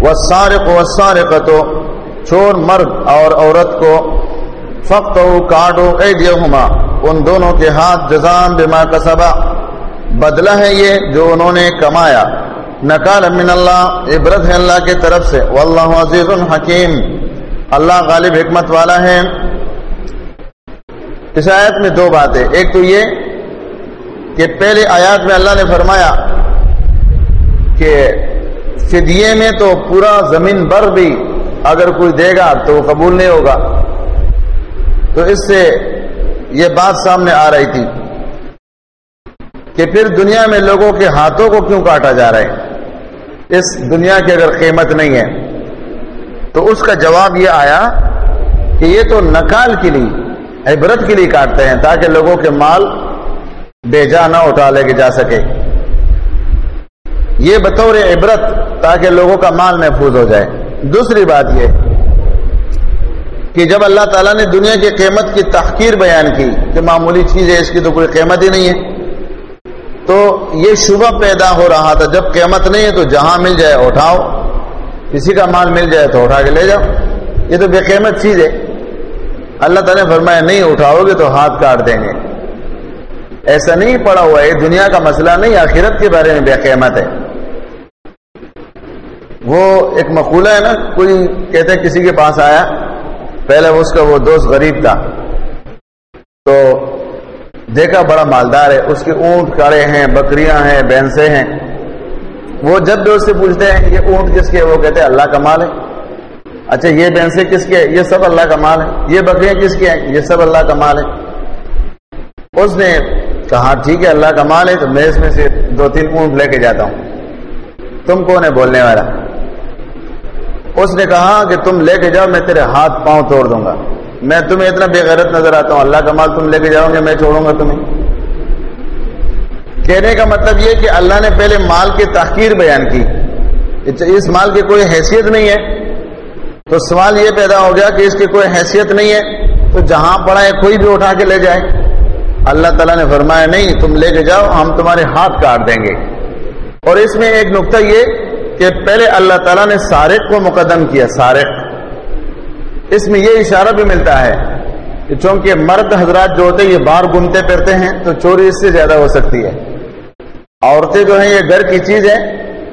والسارق والسارقت چور مرد اور عورت کو۔ فقط کاٹو ایدیہما۔ ان دونوں کے ہاتھ جزام بما کسبا۔ بدلہ ہے یہ جو انہوں نے کمایا۔ نکال من اللہ، عبرت ہے اللہ کے طرف سے۔ واللہ عزیز حکیم۔ اللہ غالب حکمت والا ہے۔ اس آیت میں دو باتیں۔ ایک تو یہ کہ پہلے آیات میں اللہ نے فرمایا کہ فدیے میں تو پورا زمین بر بھی اگر کوئی دے گا تو وہ قبول نہیں ہوگا۔ تو اس سے یہ بات سامنے آ رہی تھی کہ پھر دنیا میں لوگوں کے ہاتھوں کو کیوں کاٹا جا رہا ہے؟ اس دنیا کی اگر قیمت نہیں ہے، تو اس کا جواب یہ آیا کہ یہ تو نکال کے لیے۔ عبرت کے لیے کاٹتے ہیں تاکہ لوگوں کے مال بے جا نہ اٹھا لے کے جا سکے۔ یہ بطور عبرت تاکہ لوگوں کا مال محفوظ ہو جائے۔ دوسری بات یہ کہ جب اللہ تعالیٰ نے دنیا کی قیمت کی تحقیر بیان کی کہ معمولی چیز ہے، اس کی تو کوئی قیمت ہی نہیں ہے، تو یہ شبہ پیدا ہو رہا تھا۔ جب قیمت نہیں ہے تو جہاں مل جائے اٹھاؤ، کسی کا مال مل جائے تو اٹھا کے لے جاؤ۔ یہ تو بے قیمت چیز ہے۔ اللہ تعالیٰ نے فرمایا، نہیں اٹھاؤ گے تو ہاتھ کاٹ دیں گے۔ ایسا نہیں پڑا ہوا ہے دنیا کا مسئلہ نہیں، آخرت کے بارے میں بے قیمت ہے۔ وہ ایک مقولہ ہے نا، کوئی کہتے ہیں کسی کے پاس آیا، پہلے اس کا وہ دوست غریب تھا۔ تو دیکھا بڑا مالدار ہے، اس کے اونٹ کڑے ہیں، بکریاں ہیں بینسے ہیں۔ وہ جب بھی اس سے پوچھتے ہیں یہ اونٹ کس کے وہ کہتے ہیں اللہ کا مال ہے۔ اچھا یہ بینسے کس کے؟ یہ سب اللہ کا مال ہے۔ یہ بکریاں کس کے ہیں؟ یہ سب اللہ کا مال ہے۔ اس نے کہا، ٹھیک ہے، اللہ کا مال ہے، تو میں اس میں سے دو تین اونٹ لے کے جاتا ہوں۔ تم کون ہے بولنے والا؟ اس نے کہا کہ تم لے کے جاؤ، میں تیرے ہاتھ پاؤں توڑ دوں گا۔ میں تمہیں اتنا بے غیرت نظر آتا ہوں۔ اللہ کا مال تم لے کے جاؤ گے، میں چھوڑوں گا تمہیں۔ کہنے کا مطلب یہ کہ اللہ نے پہلے مال کی تحقیر بیان کی۔ اچھا، اس مال کی کوئی حیثیت نہیں ہے۔ تو سوال یہ پیدا ہو گیا کہ اس کی کوئی حیثیت نہیں ہے، تو جہاں پڑا ہے، کوئی بھی اٹھا کے لے جائے۔ اللہ تعالیٰ نے فرمایا، نہیں، تم لے کے جاؤ، ہم تمہارے ہاتھ کاٹ دیں گے۔ اور اس میں ایک نقطہ یہ کہ پہلے اللہ تعالیٰ نے سارق کو مقدم کیا، سارق۔ اس میں یہ اشارہ بھی ملتا ہے کہ چونکہ مرد حضرات جو ہوتے ہیں، یہ باہر گھومتے پھرتے ہیں، تو چوری اس سے زیادہ ہو سکتی ہے۔ عورتیں جو ہیں، یہ گھر کی چیز ہے،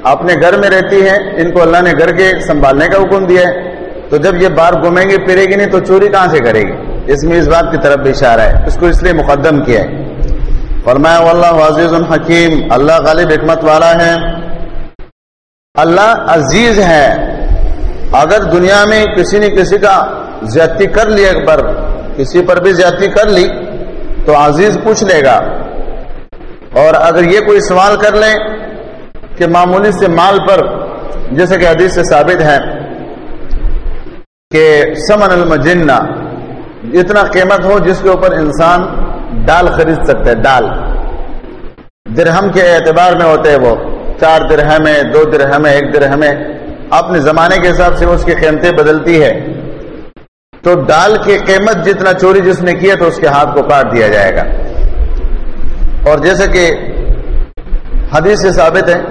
اپنے گھر میں رہتی ہیں، ان کو اللہ نے گھر کے سنبھالنے کا حکم دیا ہے۔ تو جب یہ باہر گھومیں گے، پھرے گی نہیں تو چوری کہاں سے کرے گی؟ اس میں اس بات کی طرف بھی اشارہ ہے۔ اس کو اس لیے مقدم کیا ہے۔ فرمایا، واللہ عزیز الحکیم اللہ غالب حکمت والا ہے۔ اللہ عزیز ہے۔ اگر دنیا میں کسی نے کسی کا زیادتی کر لی، ایک بار کسی پر بھی زیادتی کر لی، تو عزیز پوچھ لے گا۔ اور اگر یہ کوئی سوال کر لیں کہ معمولی سے مال پر، جیسے کہ حدیث سے ثابت ہے کہ سمن المجنہ اتنا قیمت ہو جس کے اوپر انسان ڈال خرید سکتا ہے ڈال درہم کے اعتبار میں ہوتے ہیں وہ۔ چار درہم ہے دو درہم ہے ایک درہم ہے اپنے زمانے کے حساب سے اس کی قیمتیں بدلتی ہے تو ڈال کی قیمت جتنا چوری جس نے کیا تو اس کے ہاتھ کو کاٹ دیا جائے گا۔ اور جیسے کہ حدیث سے ثابت ہے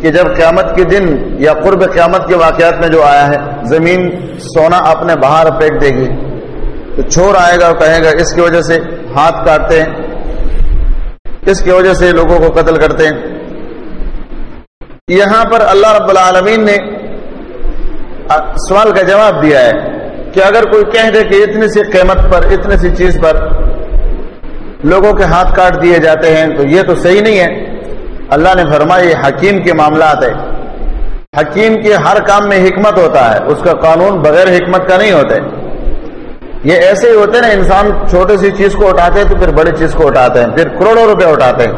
کہ جب قیامت کے دن یا قرب قیامت کے واقعات میں جو آیا ہے، زمین سونا اپنے باہر پھینک دے گی۔ تو چھوڑ آئے گا اور کہے گا، اس کی وجہ سے ہاتھ کاٹتے ہیں۔ اس کی وجہ سے لوگوں کو قتل کرتے ہیں۔ یہاں پر اللہ رب العالمین نے سوال کا جواب دیا ہے کہ اگر کوئی کہہ دے کہ اتنی سی قیمت پر، اتنی سی چیز پر لوگوں کے ہاتھ کاٹ دیے جاتے ہیں، تو یہ تو صحیح نہیں ہے۔ اللہ نے فرمایا، یہ حکیم کے معاملات ہے حکیم کے ہر کام میں حکمت ہوتا ہے، اس کا قانون بغیر حکمت کا نہیں ہوتا یہ ایسے ہی ہوتے نا، انسان چھوٹی سی چیز کو اٹھاتے ہیں تو پھر بڑی چیز کو اٹھاتے ہیں، پھر کروڑوں روپے اٹھاتے ہیں۔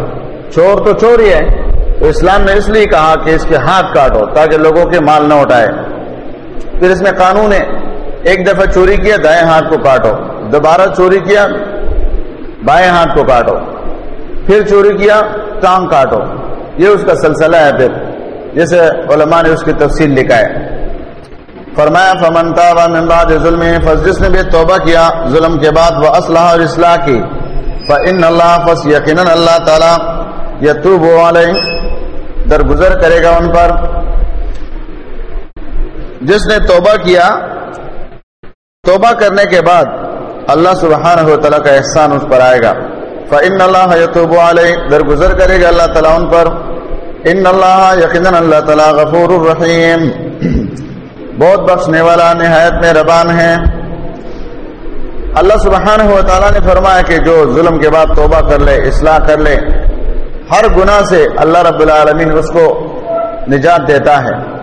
چور تو چور ہی ہے۔ تو اسلام نے اس لیے کہا کہ اس کے ہاتھ کاٹو تاکہ لوگوں کے مال نہ اٹھائے۔ پھر اس میں قانون ہے۔ ایک دفعہ چوری کیا، دائیں ہاتھ کو کاٹو۔ دوبارہ چوری کیا، بائیں ہاتھ کو کاٹو۔ پھر چوری کیا، ٹانگ کاٹو۔ یہ اس کا سلسلہ ہے پھر جیسے علماء نے اس کی تفصیل لکھا ہے۔ فرمایا، فمن تاب من بعد ظلم فس جس نے بھی توبہ کیا ظلم کے بعد وہ اسلحہ اور اصلاح کی فان اللہ فس یقینا اللہ تعالی یتوب علیہ درگزر کرے گا ان پر۔ جس نے توبہ کیا، توبہ کرنے کے بعد اللہ سبحانہ و تعالیٰ کا احسان اس پر آئے گا۔ فَإِنَّ اللَّهَ يَتُوبُ عَلَيْهِ۔ درگزر کرے گا اللہ تعالیٰ ان پر۔ ان اللہ یقینا اللہ تعالیٰ غفور الرحیم۔ بہت بخشنے والا، نہایت میں ربان ہے۔ اللہ سبحانہ و تعالیٰ نے فرمایا کہ جو ظلم کے بعد توبہ کر لے، اصلاح کر لے، ہر گناہ سے اللہ رب العالمین اس کو نجات دیتا ہے۔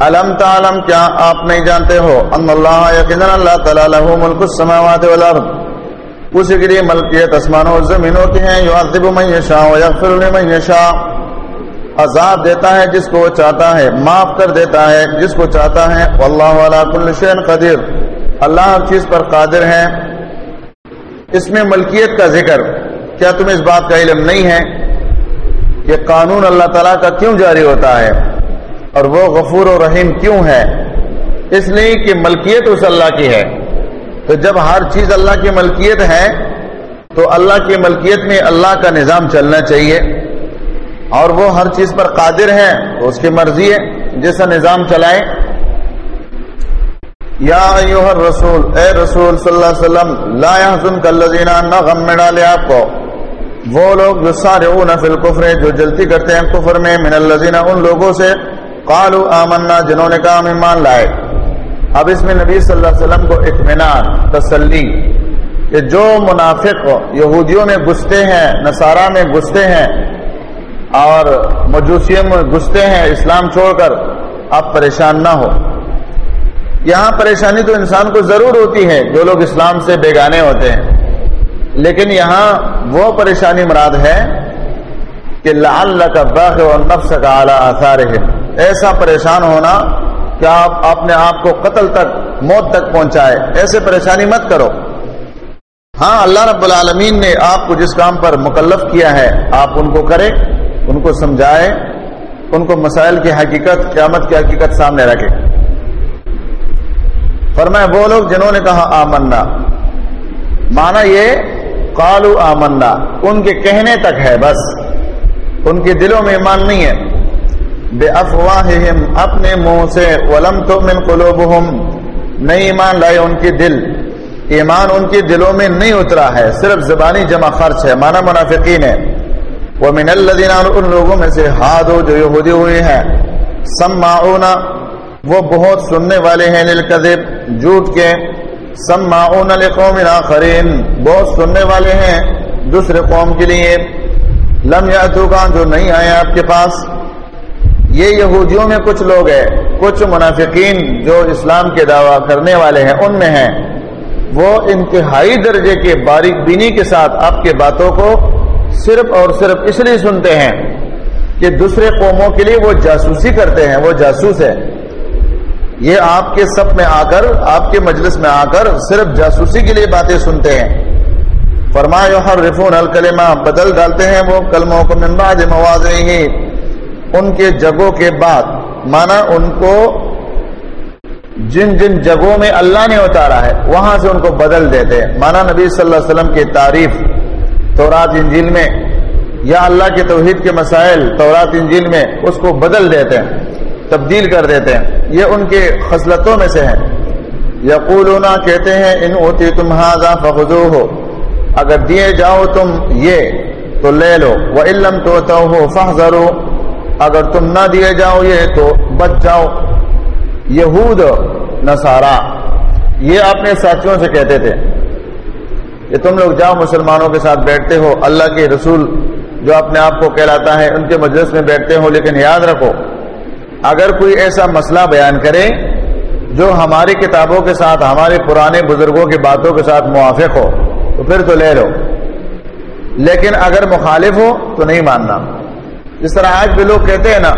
علم تعلم کیا آپ نہیں جانتے ہو؟ ان اللہ یقینا اللہ تعالی له ملک السماوات والارض اسی کے لیے ملکیت آسمانوں اور زمینوں کی ہیں۔ یعذب من یشاء ویغفر لمن یشاء۔ عذاب دیتا ہے جس کو وہ چاہتا ہے، معاف کر دیتا ہے جس کو چاہتا ہے۔ واللہ علی کل شیء قدیر۔ اللہ ہر چیز پر قادر ہے۔ اس میں ملکیت کا ذکر۔ کیا تمہیں اس بات کا علم نہیں ہے یہ قانون اللہ تعالیٰ کا کیوں جاری ہوتا ہے؟ اور وہ غفور و رحیم کیوں ہے؟ اس لیے کہ ملکیت اس اللہ کی ہے۔ تو جب ہر چیز اللہ کی ملکیت ہے، تو اللہ کی ملکیت میں اللہ کا نظام چلنا چاہیے۔ اور وہ ہر چیز پر قادر ہے، تو اس کی مرضی ہے، جیسا نظام چلائے۔ یا ایوہ الرسول، اے رسول صلی اللہ علیہ وسلم، لا يحزن کالذین نہ غم میں ڈالے آپ کو۔ وہ لوگ جو سارعون فی الکفر، جو جلتی کرتے ہیں کفر میں، من الذین، ان لوگوں سے قالوا آمنا، جنہوں نے کہا ہم ایمان لائے۔ اب اس میں نبی صلی اللہ علیہ وسلم کو اطمینان، تسلی، کہ جو منافق یہودیوں میں گھستے ہیں، نصارہ میں گھستے ہیں، اور مجوسیوں میں گھستے ہیں اسلام چھوڑ کر، اب پریشان نہ ہو۔ یہاں پریشانی تو انسان کو ضرور ہوتی ہے، جو لوگ اسلام سے بیگانے ہوتے ہیں۔ لیکن یہاں وہ پریشانی مراد ہے کہ لعل کا باغ نفس کا اعلیٰ آثار ہے ایسا پریشان ہونا کہ آپ اپنے آپ کو قتل تک، موت تک پہنچائے۔ ایسے پریشانی مت کرو۔ ہاں اللہ رب العالمین نے آپ کو جس کام پر مکلف کیا ہے، آپ ان کو کریں ان کو سمجھائے، ان کو مسائل کی حقیقت، قیامت کی حقیقت سامنے رکھے۔ فرمایا، وہ لوگ جنہوں نے کہا آمنا مانا یہ قالو آمنا، ان کے کہنے تک ہے بس۔ ان کے دلوں میں ایمان نہیں ہے۔ بے افواہہم اپنے منہ سے، ولم تؤمن قلوبہم نہیں ایمان لائے ان کے دل۔ ایمان ان کے دلوں میں نہیں اترا ہے، صرف زبانی جمع خرچ ہے مانا منافقین ہے۔ وہ من الذین ان لوگوں میں سے ہادو جو یہودی ہوئے ہیں۔ سماعون، وہ بہت سننے والے ہیں للکذب جھوٹ کے۔ سماعون لقوم آخرین بہت سننے والے ہیں دوسرے قوم کے لیے۔ لم یاتوکا جو نہیں آئے آپ کے پاس۔ یہ یہودیوں میں کچھ لوگ ہیں، کچھ منافقین جو اسلام کے دعویٰ کرنے والے ہیں، ان میں ہیں۔ وہ انتہائی درجے کے باریک بینی کے ساتھ آپ کے باتوں کو صرف اور صرف اس لیے سنتے ہیں کہ دوسرے قوموں کے لیے وہ جاسوسی کرتے ہیں، وہ جاسوس ہے یہ آپ کے سب میں آ کر، آپ کے مجلس میں آ کر صرف جاسوسی کے لیے باتیں سنتے ہیں۔ فرمایا حرفون الکلمہ، بدل ڈالتے ہیں وہ کلموں کو من بعد مواضعہ ان کے جگہوں کے بعد، مانا ان کو جن جن جگہوں میں اللہ نے اتارا ہے، وہاں سے ان کو بدل دیتے ہیں۔ مانا نبی صلی اللہ علیہ وسلم کی تعریف تورات، انجیل میں، یا اللہ کے توحید کے مسائل تورات، انجیل میں، اس کو بدل دیتے ہیں، تبدیل کر دیتے ہیں۔ یہ ان کے خصلتوں میں سے ہیں۔ یقولون کہتے ہیں، ان اوتی تم ہاضا فخو ہو اگر دیے جاؤ تم یہ، تو لے لو۔ وہ علم تو ہو اگر تم نہ دیے جاؤ یہ تو بچ جاؤ۔ یہود نصارا یہ اپنے ساتھیوں سے کہتے تھے کہ تم لوگ جاؤ مسلمانوں کے ساتھ بیٹھتے ہو، اللہ کے رسول جو اپنے آپ کو کہلاتا ہے ان کے مجلس میں بیٹھتے ہو، لیکن یاد رکھو، اگر کوئی ایسا مسئلہ بیان کرے جو ہماری کتابوں کے ساتھ، ہمارے پرانے بزرگوں کی باتوں کے ساتھ موافق ہو، تو پھر تو لے لو۔ لیکن اگر مخالف ہو، تو نہیں ماننا۔ جس طرح آج بھی لوگ کہتے ہیں نا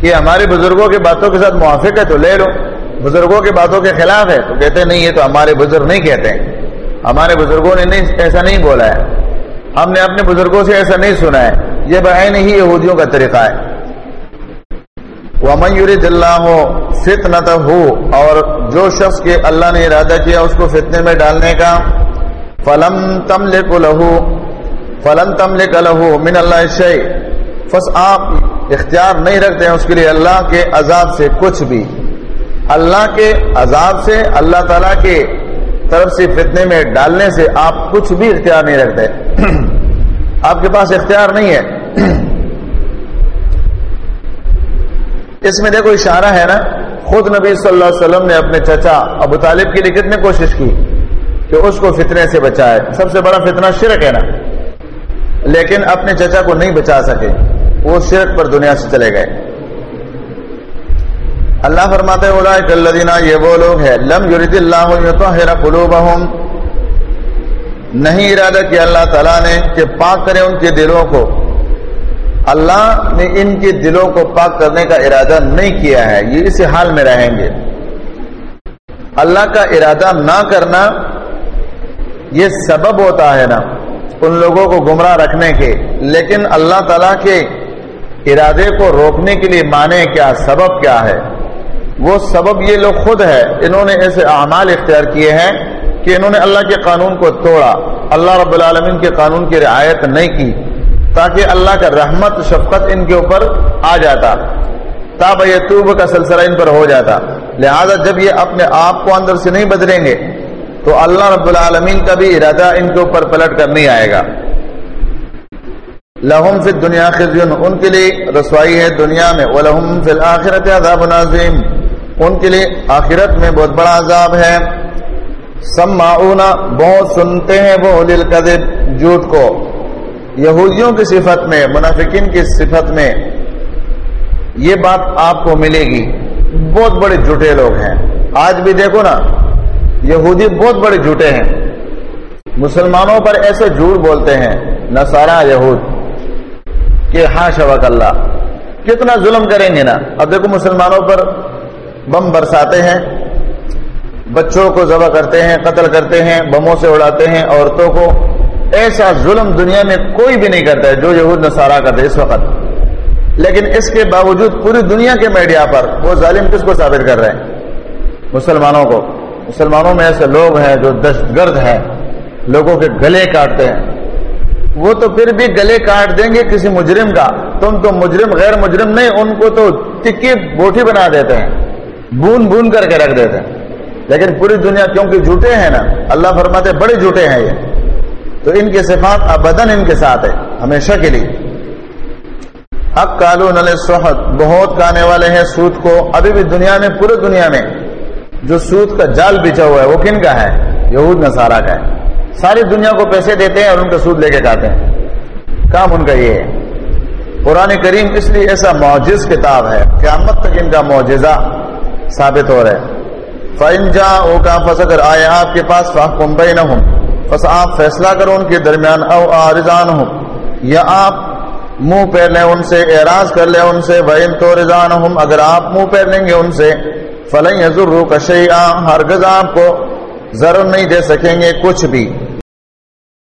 کہ ہمارے بزرگوں کی باتوں کے ساتھ موافق ہے تو لے لو، بزرگوں کی باتوں کے خلاف ہے تو کہتے ہیں نہیں، یہ تو ہمارے بزرگ نہیں کہتے ہیں۔ ہمارے بزرگوں نے نہیں، ایسا نہیں بولا ہے۔ ہم نے اپنے بزرگوں سے ایسا نہیں سنا ہے۔ یہ بہن ہی یہودیوں کا طریقہ ہے۔ اللہ ہو فتنت ہو اور جو شخص کے اللہ نے ارادہ کیا اس کو فتنے میں ڈالنے کا، فلم تم لے کو لہو فلم تم لہو من اللہ شی فس آپ اختیار نہیں رکھتے ہیں اس کے لیے اللہ کے عذاب سے کچھ بھی۔ اللہ کے عذاب سے اللہ تعالی کے طرف سے فتنے میں ڈالنے سے آپ کچھ بھی اختیار نہیں رکھتے۔ آپ کے پاس اختیار نہیں ہے۔ اس میں دیکھو اشارہ ہے نا۔ خود نبی صلی اللہ علیہ وسلم نے اپنے چچا ابو طالب کے لیے کتنے کوشش کی کہ اس کو فتنے سے بچائے۔ سب سے بڑا فتنہ شرک ہے نا۔ لیکن اپنے چچا کو نہیں بچا سکے، وہ شرک پر دنیا سے چلے گئے۔ اللہ فرماتے اللہ یہ وہ لوگ ہے لم یرید اللہ قلوبہم۔ نہیں ارادہ کیا اللہ تعالیٰ نے کہ پاک کرے ان کے دلوں کو۔ اللہ نے ان کے دلوں کو پاک کرنے کا ارادہ نہیں کیا ہے، یہ اس حال میں رہیں گے۔ اللہ کا ارادہ نہ کرنا، یہ سبب ہوتا ہے نا۔ ان لوگوں کو گمراہ رکھنے کے۔ لیکن اللہ تعالیٰ کے ارادے کو روکنے کے لیے مانے کیا، سبب کیا ہے؟ وہ سبب یہ لوگ خود ہے انہوں نے ایسے اعمال اختیار کیے ہیں کہ انہوں نے اللہ کے قانون کو توڑا۔ اللہ رب العالمین کے قانون کی رعایت نہیں کی تاکہ اللہ کا رحمت، شفقت ان کے اوپر آ جاتا۔ تاب یتوب کا سلسلہ ان پر ہو جاتا۔ لہذا جب یہ اپنے آپ کو اندر سے نہیں بدلیں گے تو اللہ رب العالمین کا بھی ارادہ ان کے اوپر پلٹ کر نہیں آئے گا۔ لہم فی دنیا خزیون، ان کے لیے رسوائی ہے دنیا میں۔ وَلَهُمْ فِي الْآخِرَةِ عَذَابٌ عَظِيمٌ ان کے لیے آخرت میں بہت بڑا عذاب ہے۔ سمعون بہت سنتے ہیں وہ للکذب جھوٹ کو۔ یہودیوں کی صفت میں، منافقین کی صفت میں یہ بات آپ کو ملے گی۔ بہت بڑے جھوٹے لوگ ہیں۔ آج بھی دیکھو نا یہودی بہت بڑے جھوٹے ہیں۔ مسلمانوں پر ایسے جھوٹ بولتے ہیں نسارا یہود، کہ ہاں شوق اللہ، کتنا ظلم کریں گے نا۔ اب دیکھو مسلمانوں پر بم برساتے ہیں، بچوں کو ذبح کرتے ہیں، قتل کرتے ہیں، بموں سے اڑاتے ہیں، عورتوں کو ایسا ظلم دنیا میں کوئی بھی نہیں کرتا ہے جو یہود، نصارہ کرتے اس وقت۔ لیکن اس کے باوجود پوری دنیا کے میڈیا پر وہ ظالم کس کو ثابت کر رہے ہیں؟ مسلمانوں کو۔ مسلمانوں میں ایسے لوگ ہیں جو دہشت گرد ہیں، لوگوں کے گلے کاٹتے ہیں۔ وہ تو پھر بھی گلے کاٹ دیں گے کسی مجرم کا۔ تم تو مجرم، غیر مجرم نہیں، ان کو تو ٹکی بوٹی بنا دیتے ہیں۔ بون بون کر کے رکھ دیتے ہیں۔ لیکن پوری دنیا کیونکہ جھوٹے ہیں نا، اللہ فرماتے بڑے جھوٹے ہیں یہ۔ تو ان کے صفات ابدن ان کے ساتھ ہے ہمیشہ کے لیے۔ حق کالو نل سوحت بہت گانے والے ہیں سود کو۔ ابھی بھی دنیا میں، پورے دنیا میں۔ جو سود کا جال بچا ہوا ہے وہ کن کا ہے؟ یہود، نصارہ کا ہے۔ ساری دنیا کو پیسے دیتے ہیں اور ان کا سود لے کے کھاتے ہیں۔ کام ان کا یہ ہے۔ قرآن کریم اس لیے ایسا معجز کتاب ہے، قیامت تک ان کا معجزہ ثابت ہو رہا ہے۔ فن جا او کا فس اگر آئے آپ کے پاس فاق ممبئی نہ ہوں بس آپ فیصلہ کرو ان کے درمیان، او آرزان ہوں یا آپ منہ پیر لیں ان سے، اعراض کر لیں ان سے بین تو رضان ہوں اگر آپ منہ پیر لیں گے ان سے۔ فلیں ضرور روک ہرگز آپ کو ضرور نہیں دے سکیں گے کچھ بھی۔